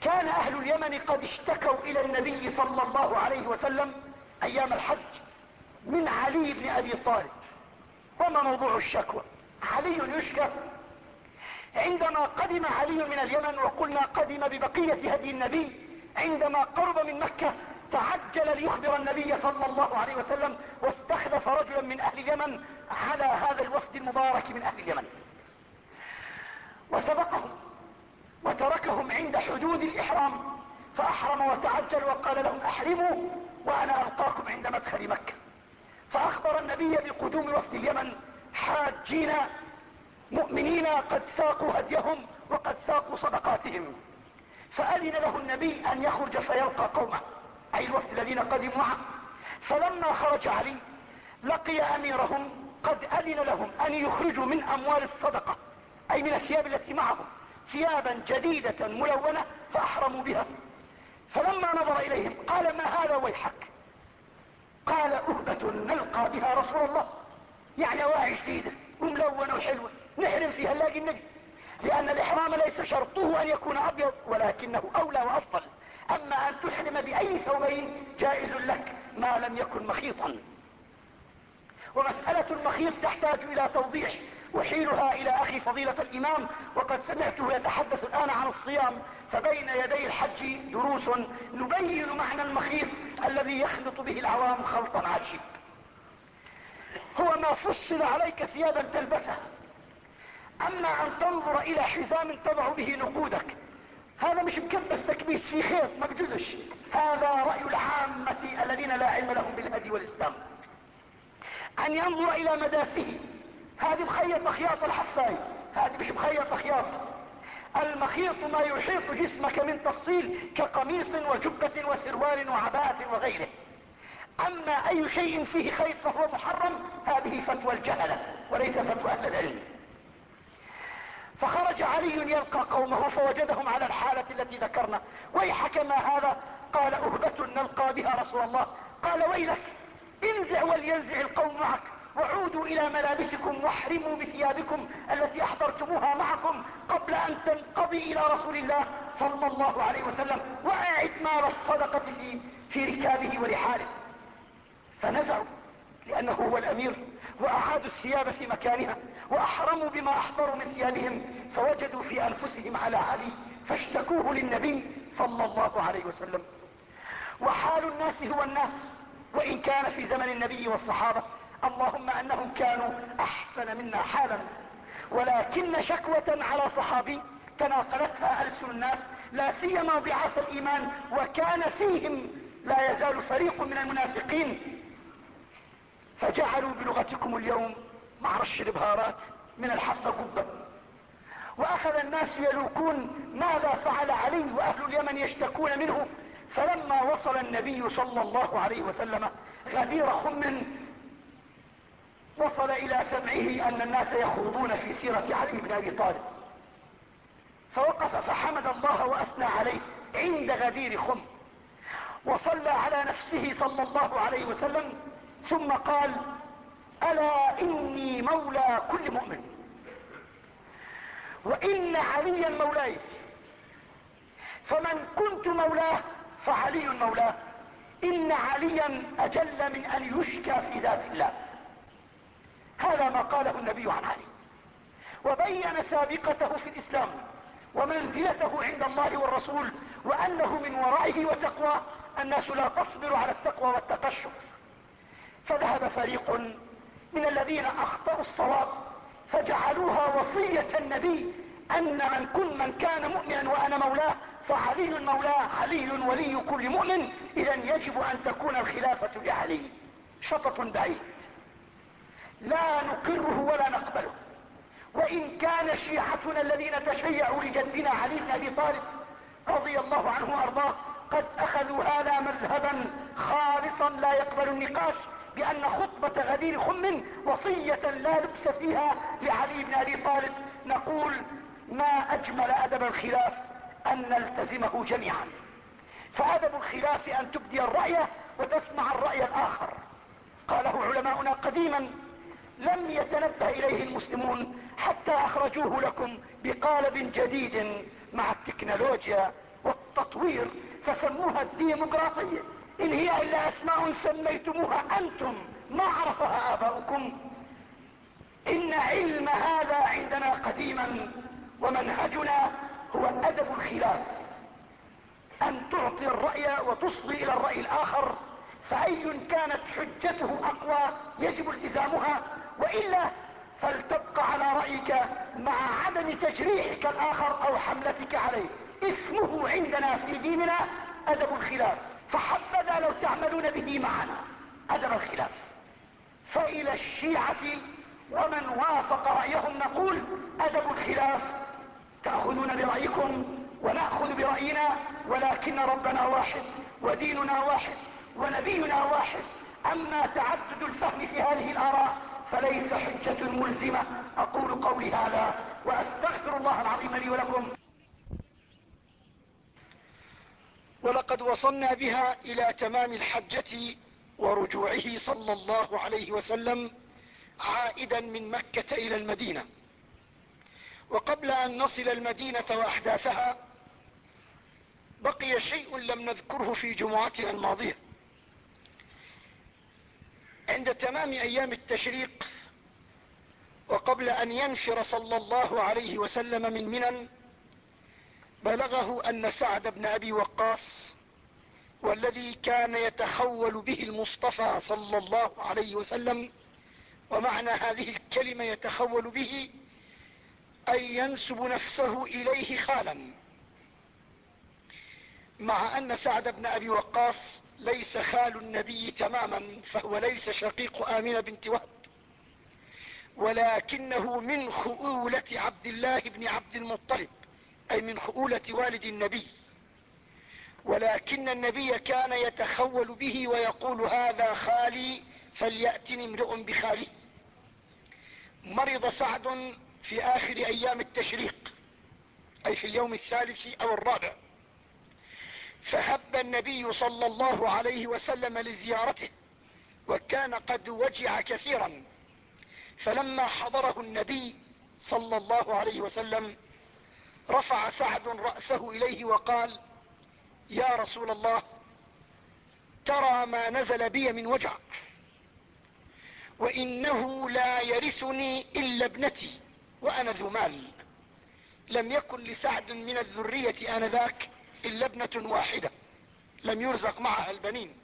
كان أهل اليمن قد اشتكوا إلى النبي صلى الله عليه وسلم أيام الحج من علي بن أبي طالب. وما موضوع الشكوى؟ علي يشكى. عندما قدم علي من اليمن وقلنا قدم ببقية هدي النبي عندما قرب من مكة تعجل ليخبر النبي صلى الله عليه وسلم واستخلف رجلا من أهل اليمن على هذا الوفد المبارك من أهل اليمن. وسبقهم وتركهم عند حدود الإحرام فأحرم وتعجل وقال لهم أحرموا وأنا ألقاكم عند مدخل مكة. فأخبر النبي بقدوم وفد اليمن حاجين مؤمنين قد ساقوا هديهم وقد ساقوا صدقاتهم. فأذن له النبي أن يخرج فيلقى قومه. أي الوفد الذين قدموا معه فلما خرج علي لقي أميرهم قد أذن لهم أن يخرجوا من أموال الصدقة أي من الثياب التي معهم ثيابا جديدة ملونة فأحرموا بها. فلما نظر إليهم قال ما هذا ويحك؟ قال أهبة نلقى بها رسول الله. يعني واعي جديدة وملونة وحلوة نحرم فيها نلاقي النبي. لأن الإحرام ليس شرطه أن يكون أبيض ولكنه أولى وأفضل. أما أن تحرم بأي ثوبين جائز لك ما لم يكن مخيطا. ومسألة المخيط تحتاج إلى توضيح وحيلها إلى أخي فضيلة الإمام وقد سمعته يتحدث الآن عن الصيام فبين يدي الحج دروس نبين معنى المخيط الذي يخلط به العوام خلطا عجيب. هو ما فصل عليك ثيابا تلبسها أما أن تنظر إلى حزام تضع به نقودك هذا مش مكبس تكبيس في خيط ما بجزش. هذا رأي العامة الذين لا علم لهم بالهدي والإسلام. أن ينظر إلى مداسه. هذه مخيط خياط الحفاي. هذه مش مخيط خياط المخيط ما يحيط جسمك من تفصيل كقميص وجبة وسروال وعباءة وغيره. أما أي شيء فيه خيط فهو محرم هذه فتوى الجهلة وليس فتوى أهل العلم. فخرج علي يلقى قومه فوجدهم على الحالة التي ذكرنا. ويحك ما هذا؟
قال أهبة نلقى بها رسول الله. قال ويلك انزع ولينزع القوم معك وعودوا إلى ملابسكم واحرموا بثيابكم التي أحضرتموها معكم قبل أن تنقضي إلى رسول الله صلى الله عليه وسلم وأعد مال الصدقة في, في ركابه ورحاله فنزعوا لأنه هو الأمير وأعادوا الثياب في مكانها. وأحرموا بما أحضروا من ثيابهم فوجدوا في أنفسهم على علي فاشتكوه للنبي صلى الله عليه وسلم. وحال الناس هو الناس وإن كان في زمن النبي والصحابة اللهم أنهم كانوا أحسن منا حالا. ولكن شكوة على صحابي تناقلتها ألسن الناس لا سيما ضعاف الإيمان وكان فيهم لا يزال فريق من المنافقين. فجعلوا بلغتكم اليوم مع رش الإبهارات من الحبة قبة وأخذ الناس يلوكون ماذا فعل علي وأهل اليمن يشتكون منه. فلما وصل النبي صلى الله عليه وسلم غدير خم وصل إلى سمعه أن الناس يخوضون في سيرة علي بن أبي طالب. فوقف فحمد الله وأثنى عليه عند غدير خم. وصلى على نفسه صلى الله عليه وسلم ثم قال ألا إني مولى كل مؤمن. وإن عليا مولاي فمن كنت مولاه فعلي مولاه. إن عليا أجل من أن يشكى في ذات الله. هذا ما قاله النبي عن علي. وبين سابقته في الإسلام ومنزلته عند الله والرسول وأنه من ورعه وتقوى الناس لا تصبر على التقوى والتقشف. فذهب فريق من الذين أخطأوا الصواب فجعلوها وصية النبي أن من كن من كان مؤمنا وأنا مولاه فعلي مولاه علي ولي كل مؤمن اذا يجب أن تكون الخلافة لعلي شطط بعيد. لا نقره ولا نقبله. وإن كان شيعتنا الذين تشيعوا لجدنا علي بن أبي طالب رضي الله عنه وأرضاه قد أخذوا هذا مذهبا خالصا لا يقبل النقاش. بأن خطبة غدير خم وصية لا لبس فيها لعلي بن أبي طالب. نقول ما أجمل أدب الخلاف أن نلتزمه جميعا. فأدب الخلاف أن تبدي الرأي وتسمع الرأي الآخر. قاله علماؤنا قديما لم يتنبه إليه المسلمون حتى أخرجوه لكم بقالب جديد مع التكنولوجيا والتطوير فسموها الديمقراطية. إن هي إلا أسماء سميتموها أنتم ما عرفها آباؤكم. إن علم هذا عندنا قديما ومنهجنا هو أدب الخلاف. أن تعطي الرأي وتصغي إلى الرأي الآخر فأي كانت حجته أقوى يجب التزامها وإلا فلتبقى على رأيك مع عدم تجريحك الآخر أو حملتك عليه. اسمه عندنا في ديننا أدب الخلاف. فحبذا لو تعملون به معنا. أدب الخلاف. فإلى الشيعة ومن وافق رأيهم نقول أدب الخلاف. تأخذون برأيكم ونأخذ برأينا ولكن ربنا واحد وديننا واحد ونبينا واحد. أما تعدد الفهم في هذه الآراء فليس حجة ملزمة. أقول قولي هذا وأستغفر الله العظيم لي ولكم.
ولقد وصلنا بها إلى تمام الحجة ورجوعه صلى الله عليه وسلم عائدا من مكة إلى المدينة. وقبل أن نصل المدينة وأحداثها بقي شيء لم نذكره في جمعتنا الماضية. عند تمام أيام التشريق وقبل أن ينفر صلى الله عليه وسلم من منن بلغه أن سعد بن أبي وقاص والذي كان يتخول به المصطفى صلى الله عليه وسلم ومعنى هذه الكلمة يتخول به أن ينسب نفسه إليه خالا. مع أن سعد بن أبي وقاص ليس خال النبي تماما فهو ليس شقيق آمنة بنت وهب ولكنه من خؤولة عبد الله بن عبد المطلب. أي من خؤولة والد النبي. ولكن النبي كان يتخول به ويقول هذا خالي فليأتني امرؤ بخالي. مرض سعد في آخر أيام التشريق أي في اليوم الثالث أو الرابع. فهب النبي صلى الله عليه وسلم لزيارته وكان قد وجع كثيرا. فلما حضره النبي صلى الله عليه وسلم رفع سعد رأسه إليه وقال يا رسول الله ترى ما نزل بي من وجع وإنه لا يرثني إلا ابنتي وأنا ذو مال. لم يكن لسعد من الذرية آنذاك إلا ابنة واحدة لم يرزق معها البنين.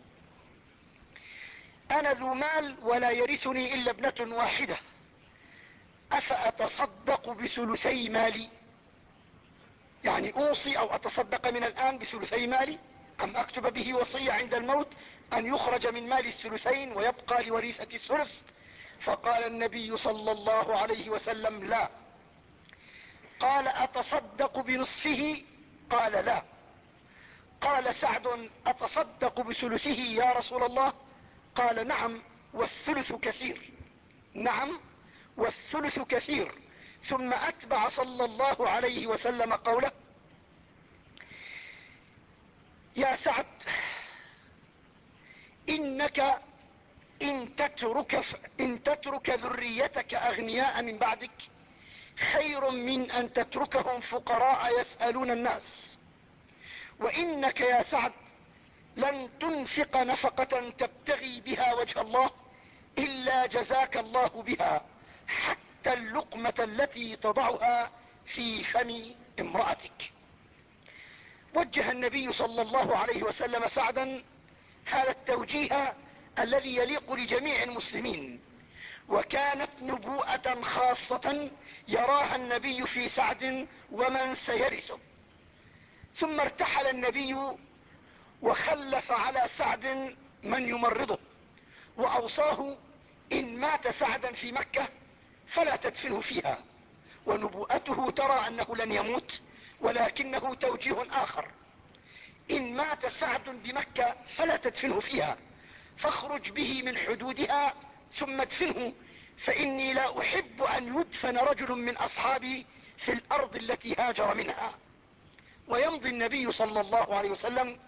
أنا ذو مال ولا يرثني إلا ابنة واحدة أفأتصدق بثلثي مالي؟ يعني أوصي أو أتصدق من الآن بثلثي مالي أم أكتب به وصية عند الموت أن يخرج من مال الثلثين ويبقى لوريثة الثلث؟ فقال النبي صلى الله عليه وسلم لا. قال أتصدق بنصفه؟ قال لا. قال سعد أتصدق بثلثه يا رسول الله؟ قال نعم والثلث كثير. نعم والثلث كثير. ثم أتبع صلى الله عليه وسلم قوله يا سعد إنك إن تترك, إن تترك ذريتك أغنياء من بعدك خير من أن تتركهم فقراء يسألون الناس. وإنك يا سعد لن تنفق نفقة تبتغي بها وجه الله إلا جزاك الله بها حتى اللقمة التي تضعها في فم امرأتك. وجه النبي صلى الله عليه وسلم سعدا هذا التوجيه الذي يليق لجميع المسلمين وكانت نبوءة خاصة يراها النبي في سعد ومن سيرثه. ثم ارتحل النبي وخلف على سعد من يمرضه وأوصاه إن مات سعدا في مكة فلا تدفنه فيها. ونبوءته ترى أنه لن يموت ولكنه توجيه آخر. إن مات سعد بمكة فلا تدفنه فيها. فاخرج به من حدودها ثم ادفنه فإني لا أحب أن يدفن رجل من أصحابي في الأرض التي هاجر منها. ويمضي النبي صلى الله عليه وسلم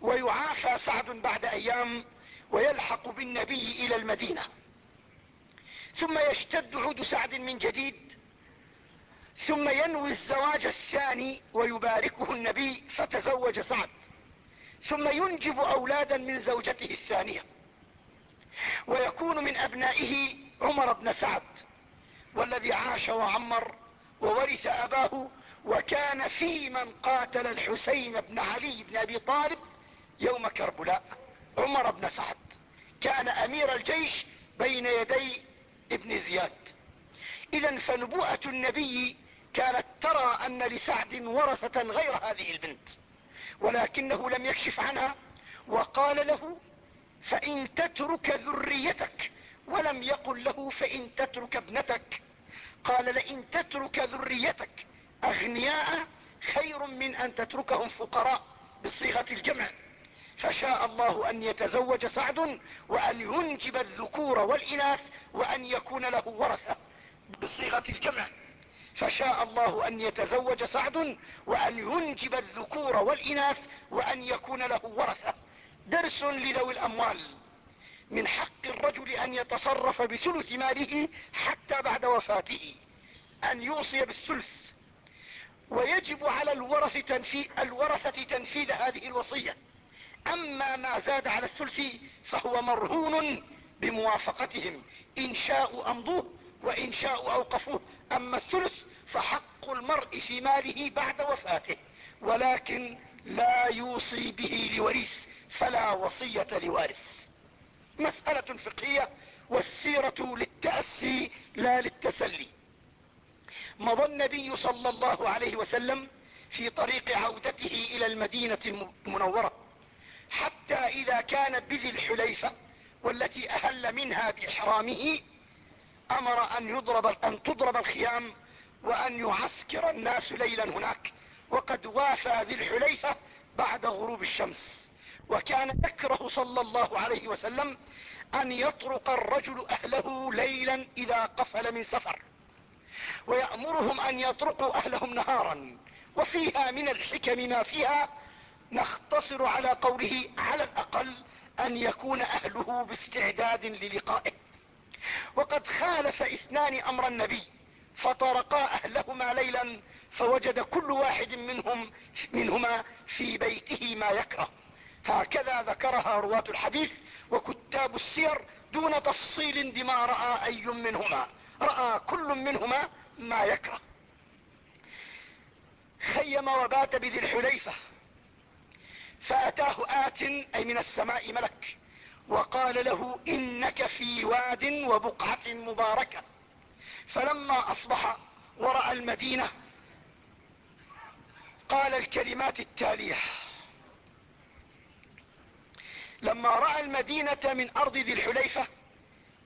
ويعافى سعد بعد أيام ويلحق بالنبي إلى المدينة. ثم يشتد عود سعد من جديد ثم ينوي الزواج الثاني ويباركه النبي فتزوج سعد ثم ينجب أولادا من زوجته الثانية ويكون من أبنائه عمر بن سعد والذي عاش وعمر وورث أباه وكان في من قاتل الحسين بن علي بن أبي طالب يوم كربلاء. عمر بن سعد كان أمير الجيش بين يدي ابن زياد. إذا فنبوءة النبي كانت ترى أن لسعد ورثة غير هذه البنت ولكنه لم يكشف عنها وقال له فإن تترك ذريتك ولم يقل له فإن تترك ابنتك. قال لئن تترك ذريتك أغنياء خير من أن تتركهم فقراء بصيغة الجمع. فشاء الله أن يتزوج سعد وأن ينجب الذكور والإناث وأن يكون له ورثة بصيغة الجمع. فشاء الله أن يتزوج سعد وأن ينجب الذكور والإناث وأن يكون له ورثة. درس لذوي الأموال. من حق الرجل أن يتصرف بثلث ماله حتى بعد وفاته. أن يوصي بالثلث. ويجب على الورث تنفيذ, الورثة تنفيذ هذه الوصية. أما ما زاد على الثلث فهو مرهون بموافقتهم. إن شاءوا أمضوه وإن شاءوا أوقفوه. أما الثلث فحق المرء في ماله بعد وفاته ولكن لا يوصي به لوريث فلا وصية لوارث. مسألة فقهية والسيرة للتأسي لا للتسلي. مضى النبي صلى الله عليه وسلم في طريق عودته إلى المدينة المنورة. حتى إذا كان بذي الحليفة والتي أهل منها بإحرامه أمر أن يضرب أن تضرب الخيام وأن يعسكر الناس ليلا هناك. وقد وافى ذي الحليفة بعد غروب الشمس. وكان يكره صلى الله عليه وسلم أن يطرق الرجل أهله ليلا إذا قفل من سفر. ويأمرهم أن يطرقوا أهلهم نهارا. وفيها من الحكم ما فيها نختصر على قوله على الأقل أن يكون أهله باستعداد للقائه. وقد خالف اثنان أمر النبي فطرقا أهلهما ليلا فوجد كل واحد منهم منهما في بيته ما يكره. هكذا ذكرها رواة الحديث وكتاب السير دون تفصيل بما رأى أي منهما. رأى كل منهما ما يكره. خيم وبات بذي الحليفة. فأتاه آت أي من السماء ملك وقال له إنك في واد وبقعة مباركة. فلما أصبح ورأى المدينة قال الكلمات التالية. لما رأى المدينة من أرض ذي الحليفة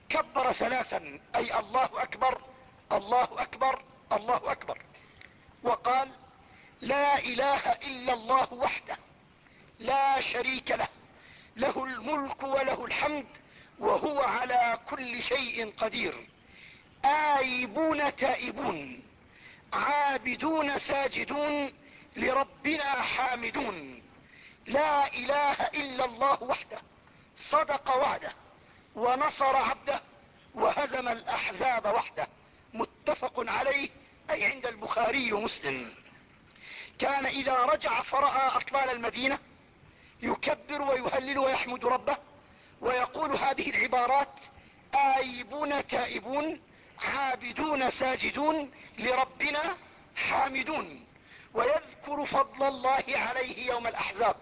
كبر ثلاثا أي الله أكبر الله أكبر الله أكبر. وقال لا إله إلا الله وحده. لا شريك له. له الملك وله الحمد وهو على كل شيء قدير. آيبون تائبون عابدون ساجدون لربنا حامدون. لا إله إلا الله وحده صدق وعده ونصر عبده وهزم الأحزاب وحده. متفق عليه أي عند البخاري ومسلم. كان إذا رجع فرأى أطلال المدينة يكبر ويهلل ويحمد ربه ويقول هذه العبارات آيبون تائبون عابدون ساجدون لربنا حامدون. ويذكر فضل الله عليه يوم الأحزاب.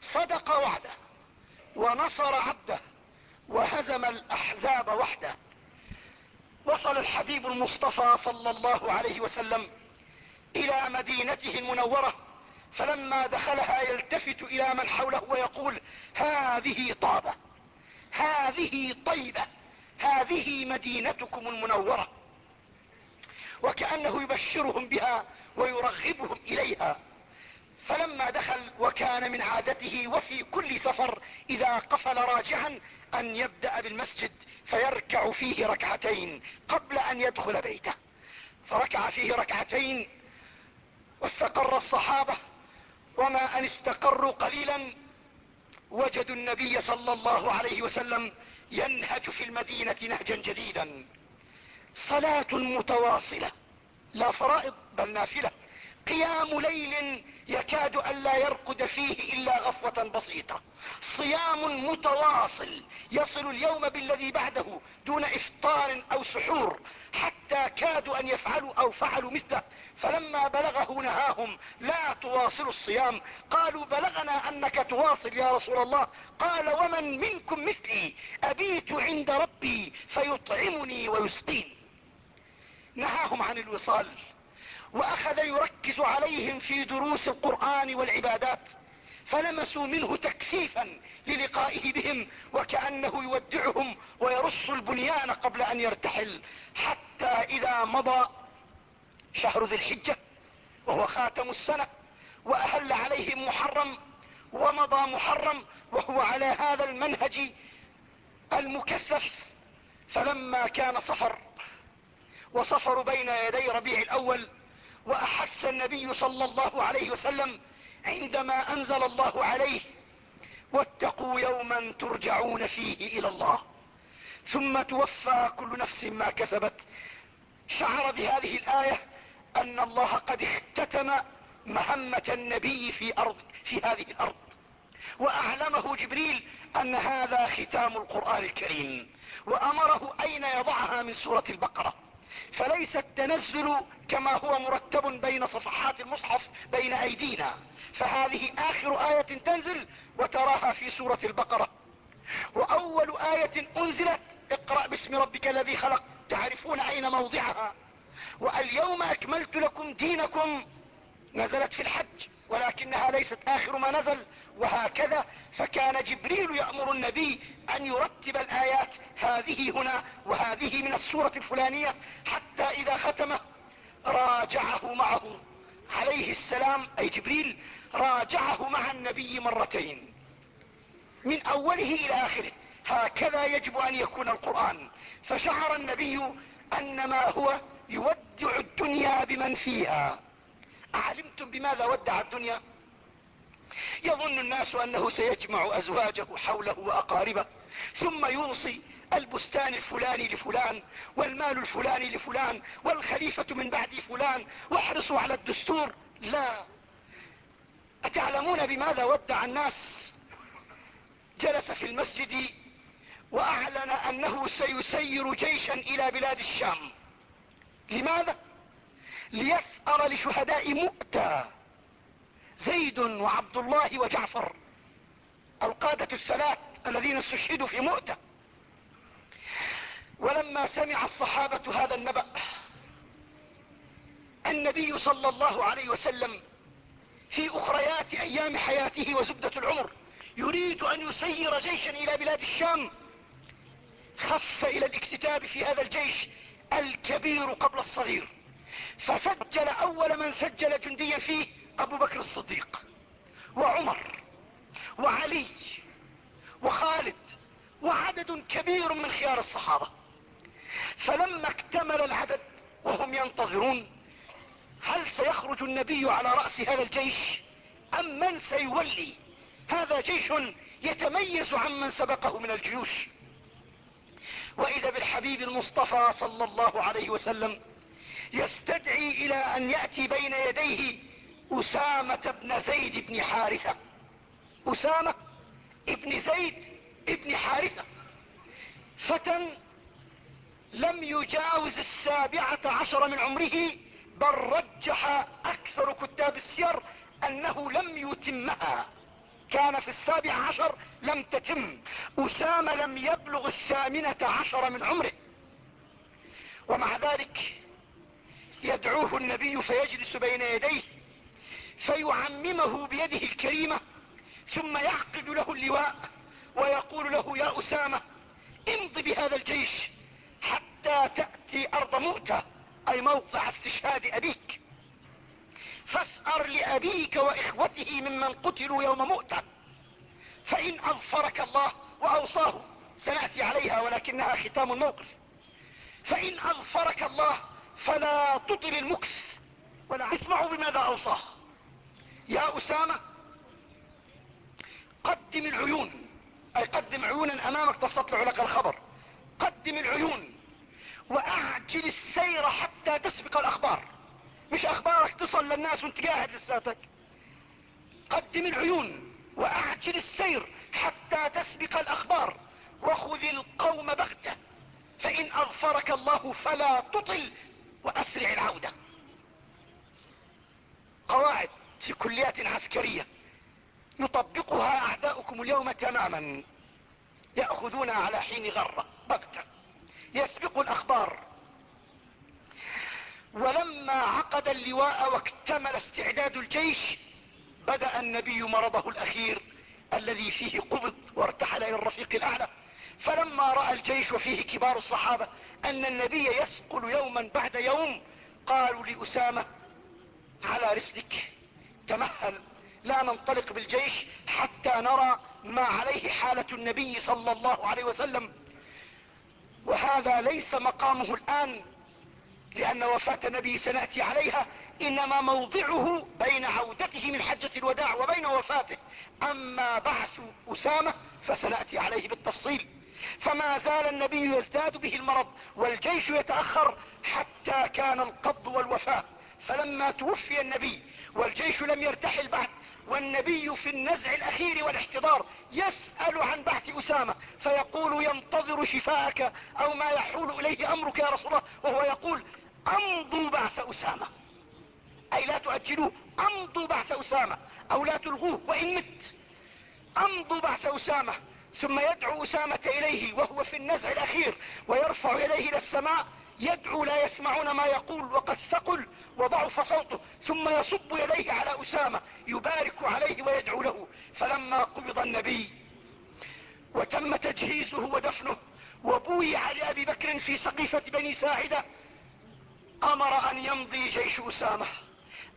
صدق وعده ونصر عبده وهزم الأحزاب وحده. وصل الحبيب المصطفى صلى الله عليه وسلم إلى مدينته المنورة. فلما دخلها يلتفت إلى من حوله ويقول هذه طابة هذه طيبة هذه مدينتكم المنورة. وكأنه يبشرهم بها ويرغبهم إليها. فلما دخل وكان من عادته وفي كل سفر إذا قفل راجعا أن يبدأ بالمسجد فيركع فيه ركعتين قبل أن يدخل بيته. فركع فيه ركعتين واستقر الصحابة وما أن استقروا قليلا وجدوا النبي صلى الله عليه وسلم ينهج في المدينة نهجا جديدا. صلاة متواصلة لا فرائض بل نافلة. قيام ليل يكاد أن لا يرقد فيه إلا غفوة بسيطة. صيام متواصل يصل اليوم بالذي بعده دون إفطار أو سحور حتى كادوا أن يفعلوا أو فعلوا مثله. فلما بلغه نهاهم لا تواصلوا الصيام قالوا بلغنا أنك تواصل يا رسول الله. قال ومن منكم مثلي؟ أبيت عند ربي فيطعمني ويسقيني. نهاهم عن الوصال. وأخذ يركز عليهم في دروس القرآن والعبادات فلمسوا منه تكثيفا للقائه بهم وكأنه يودعهم ويرص البنيان قبل أن يرتحل حتى إذا مضى شهر ذي الحجة وهو خاتم السنة وأهل عليهم محرم ومضى محرم وهو على هذا المنهج المكثف. فلما كان صفر وصفر بين يدي ربيع الأول وأحس النبي صلى الله عليه وسلم عندما أنزل الله عليه واتقوا يوما ترجعون فيه إلى الله. ثم توفى كل نفس ما كسبت. شعر بهذه الآية أن الله قد اختتم مهمة النبي في أرض في هذه الأرض. وأعلمه جبريل أن هذا ختام القرآن الكريم وأمره أين يضعها من سورة البقرة. فليس التنزل كما هو مرتب بين صفحات المصحف بين أيدينا. فهذه آخر آية تنزل وتراها في سورة البقرة. وأول آية أنزلت اقرأ باسم ربك الذي خلق. تعرفون أين موضعها؟ واليوم أكملت لكم دينكم. نزلت في الحج ولكنها ليست آخر ما نزل. وهكذا فكان جبريل يأمر النبي أن يرتب الآيات. هذه هنا وهذه من السورة الفلانية حتى إذا ختمه راجعه معه عليه السلام. أي جبريل راجعه مع النبي مرتين من أوله إلى آخره. هكذا يجب أن يكون القرآن. فشعر النبي ان ما هو يودع الدنيا بمن فيها. أعلمتم بماذا ودع الدنيا؟ يظن الناس أنه سيجمع أزواجه حوله وأقاربه ثم يوصي البستان الفلاني لفلان والمال الفلاني لفلان والخليفة من بعد فلان واحرصوا على الدستور. لا. أتعلمون بماذا ودع الناس؟ جلس في المسجد وأعلن أنه سيسير جيشا إلى بلاد الشام. لماذا؟ ليثأر لشهداء مؤتى زيد وعبد الله وجعفر. القادة الثلاث الذين استشهدوا في مؤتة. ولما سمع الصحابة هذا النبأ النبي صلى الله عليه وسلم في أخريات أيام حياته وزبدة العمر يريد أن يسير جيشا إلى بلاد الشام خف إلى الاكتتاب في هذا الجيش الكبير قبل الصغير. فسجل أول من سجل جنديا فيه أبو بكر الصديق وعمر وعلي وخالد وعدد كبير من خيار الصحابة. فلما اكتمل العدد وهم ينتظرون هل سيخرج النبي على رأس هذا الجيش؟ أم من سيولي؟ هذا جيش يتميز عمن سبقه من الجيوش. وإذا بالحبيب المصطفى صلى الله عليه وسلم يستدعي إلى أن يأتي بين يديه أسامة بن زيد بن حارثة. أسامة ابن زيد ابن حارثة. فتى لم يجاوز السابعة عشر من عمره بل رجح أكثر كتاب السير أنه لم يتمها. كان في السابع عشر لم تتم. أسامة لم يبلغ الثامنة عشر من عمره. ومع ذلك يدعوه النبي فيجلس بين يديه فيعممه بيده الكريمة ثم يعقد له اللواء ويقول له يا أسامة امض بهذا الجيش حتى تأتي أرض مؤتة أي موضع استشهاد أبيك. فاسأر لأبيك وإخوته ممن قتلوا يوم مؤتة فإن أظفرك الله وأوصاه. سنأتي عليها ولكنها ختام الموقف. فإن أظفرك الله فلا تطل المكث ولا اسمعوا بماذا أوصاه. يا أسامة قدم العيون أي قدم عيونا أمامك تستطلع لك الخبر. قدم العيون وأعجل السير حتى تسبق الأخبار. مش أخبارك تصل للناس وأنت قاعد لساتك قدم العيون وأعجل السير حتى تسبق الأخبار. وخذ القوم بغتة فإن أظفرك الله فلا تطل وأسرع العودة. قواعد. في كليات عسكرية. يطبقها أعداؤكم اليوم تماما. يأخذون على حين غرة بغتة. يسبق الأخبار. ولما عقد اللواء واكتمل استعداد الجيش بدأ النبي مرضه الأخير الذي فيه قبض وارتحل إلى الرفيق الأعلى. فلما رأى الجيش وفيه كبار الصحابة أن النبي يثقل يوما بعد يوم قالوا لأسامة على رسلك. تمهل. لا ننطلق بالجيش حتى نرى ما عليه حالة النبي صلى الله عليه وسلم. وهذا ليس مقامه الآن لأن وفاة النبي سنأتي عليها إنما موضعه بين عودته من حجة الوداع وبين وفاته. أما بعث أسامة فسنأتي عليه بالتفصيل. فما زال النبي يزداد به المرض والجيش يتأخر حتى كان القبض والوفاة. فلما توفي النبي والجيش لم يرتحل بعد والنبي في النزع الأخير والاحتضار يسأل عن بعث أسامة فيقول ينتظر شفاءك أو ما يحول إليه أمرك يا رسول الله وهو يقول أمضوا بعث أسامة. أي لا تؤجلوه أمضوا بعث أسامة أو لا تلغوه وإن مت. أمضوا بعث أسامة ثم يدعو أسامة إليه وهو في النزع الأخير ويرفع يديه إلى السماء يدعو لا يسمعون ما يقول وقد ثقل وضعف صوته ثم يصب يديه على أسامة يبارك عليه ويدعو له. فلما قبض النبي وتم تجهيزه ودفنه وبويع لابي بكر في سقيفة بني ساعدة أمر أن يمضي جيش أسامة.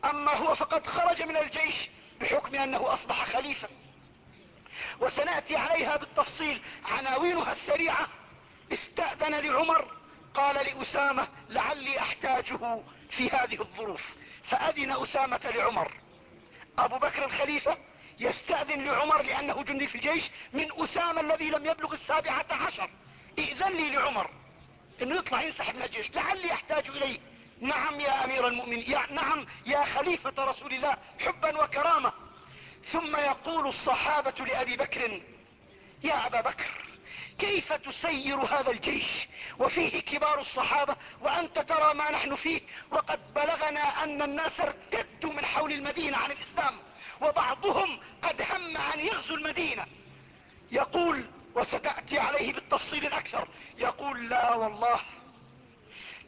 أما هو فقد خرج من الجيش بحكم أنه أصبح خليفة. وسنأتي عليها بالتفصيل عناوينها السريعة استأذن لعمر قال لأسامة لعلي أحتاجه في هذه الظروف. فأذن أسامة لعمر. أبو بكر الخليفة
يستأذن لعمر لأنه جندي في الجيش من أسامة الذي لم يبلغ السابعة عشر. ائذن لي لعمر إنه يطلع ينسحب من الجيش. لعلي أحتاج إليه. نعم يا أمير المؤمنين. يا نعم يا خليفة رسول الله حبا وكرامة. ثم يقول الصحابة لأبي بكر يا أبا بكر كيف تسير هذا الجيش؟ وفيه كبار الصحابة وأنت ترى ما نحن فيه. وقد بلغنا أن الناس ارتدوا من حول المدينة عن الإسلام وبعضهم قد هم ان يغزو المدينة. يقول وستأتي عليه بالتفصيل الأكثر يقول لا والله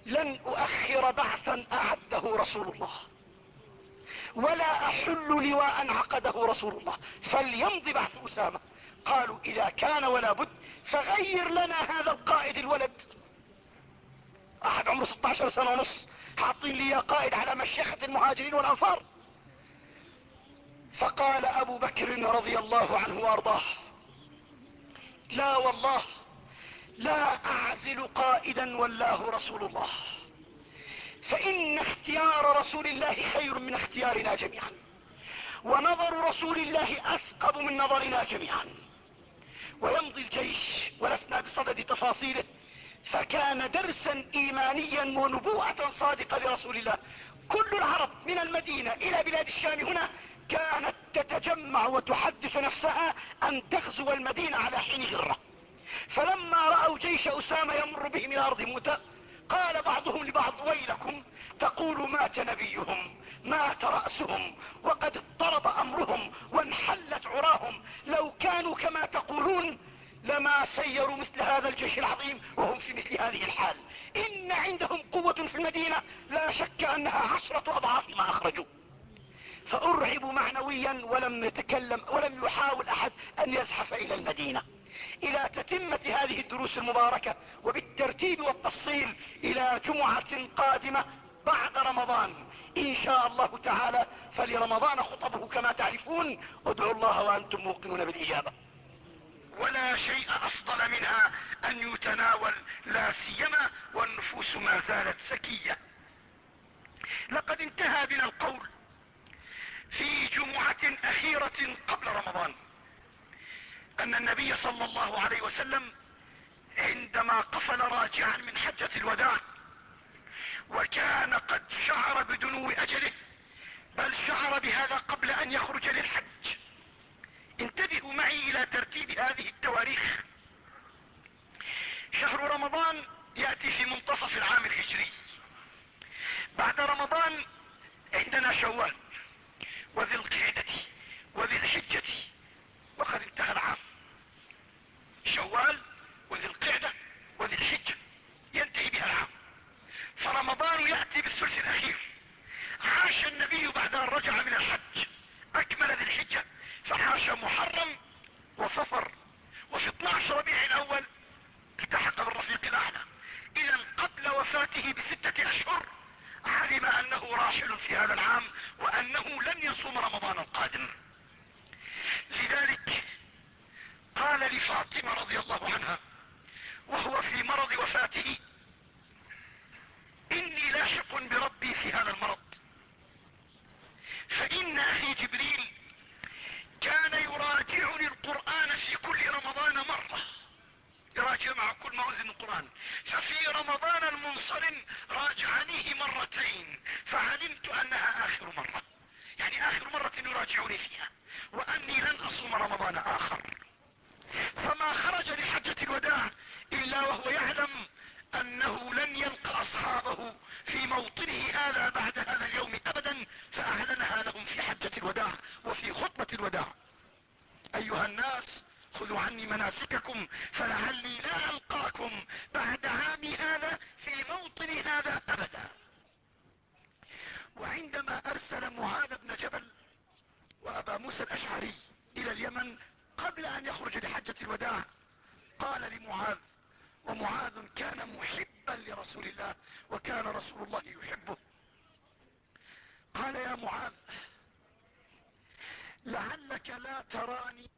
لن أؤخر بعثا أعده رسول الله ولا أحل لواء عقده رسول الله. فليمضي بعث أسامة. قالوا إذا كان ولا بد فغير لنا هذا القائد الولد. أحد عمره 16 سنة ونص حاطين لي قائد على مشيخة المهاجرين والأنصار. فقال أبو بكر رضي الله عنه وأرضاه لا والله لا أعزل قائدا والله رسول الله. فإن اختيار رسول الله خير من اختيارنا جميعا ونظر رسول الله أثقب من نظرنا جميعا. ويمضي الجيش ولسنا بصدد تفاصيله فكان درسا ايمانيا ونبوءة صادقة لرسول الله. كل العرب من المدينة إلى بلاد الشام هنا كانت تتجمع وتحدث نفسها أن تغزو المدينة على حين غرة. فلما رأوا جيش أسامة يمر بهم إلى أرض موتى قال بعضهم لبعض ويلكم تقول مات نبيهم. مات رأسهم وقد اضطرب أمرهم وانحلت عراهم. لو كانوا كما تقولون لما سيروا مثل هذا الجيش العظيم وهم في مثل هذه الحال. إن عندهم قوة في المدينة. لا شك أنها عشرة أضعاف ما أخرجوا. فأرعبوا معنويا ولم يتكلم ولم يحاول أحد أن يزحف إلى المدينة. إلى تتمة هذه الدروس المباركة وبالترتيب والتفصيل إلى جمعة قادمة بعد رمضان. إن شاء الله تعالى فلرمضان خطبه كما تعرفون. ادعوا الله وأنتم موقنون بالإجابة. ولا شيء أفضل منها أن يتناول لا سيما والنفوس ما زالت سكية. لقد انتهى بنا القول في جمعة أخيرة قبل رمضان أن النبي صلى الله عليه وسلم عندما قفل راجعا من حجة الوداع وكان قد شعر بدنو أجله بل شعر بهذا قبل أن يخرج للحج. انتبهوا معي إلى ترتيب هذه التواريخ. شهر رمضان يأتي في منتصف العام الهجري. بعد رمضان عندنا شوال وذي القعدة وذي الحجة وقد انتهى العام. شوال وذي القعدة وذي الحجة. فرمضان يأتي بالثلث الأخير. عاش النبي بعد أن رجع من الحج. أكمل ذي الحجة. فعاش محرم وصفر. وفي 12 ربيع الأول التحق بالرفيق الأعلى. إذا قبل وفاته بستة أشهر علم أنه راحل في هذا العام وأنه لن يصوم رمضان القادم. لذلك قال لفاطمة رضي الله عنها وهو في مرض وفاته إني لاحق بربي في هذا المرض. فإن أخي جبريل كان يراجعني القرآن في كل رمضان مرة. يراجع مع كل ما انزل القرآن. ففي رمضان المنصرم راجعنيه مرتين. فعلمت أنها آخر مرة. يعني آخر مرة يراجعني فيها. وأني لن أصوم رمضان آخر. فما خرج لحجة الوداع إلا وهو يعلم أنه لن يلقى أصحابه في موطنه هذا بعد هذا اليوم ابدا فأعلنها لهم في حجة الوداع وفي خطبة الوداع. أيها الناس خذوا عني مناسككم فلعلي لا ألقاكم بعد عامي هذا في موطن هذا ابدا. وعندما أرسل معاذ بن جبل وأبا موسى الأشعري إلى اليمن قبل أن يخرج لحجة الوداع قال لمعاذ ومعاذ كان محبا لرسول الله وكان رسول الله يحبه. قال يا معاذ لعلك لا تراني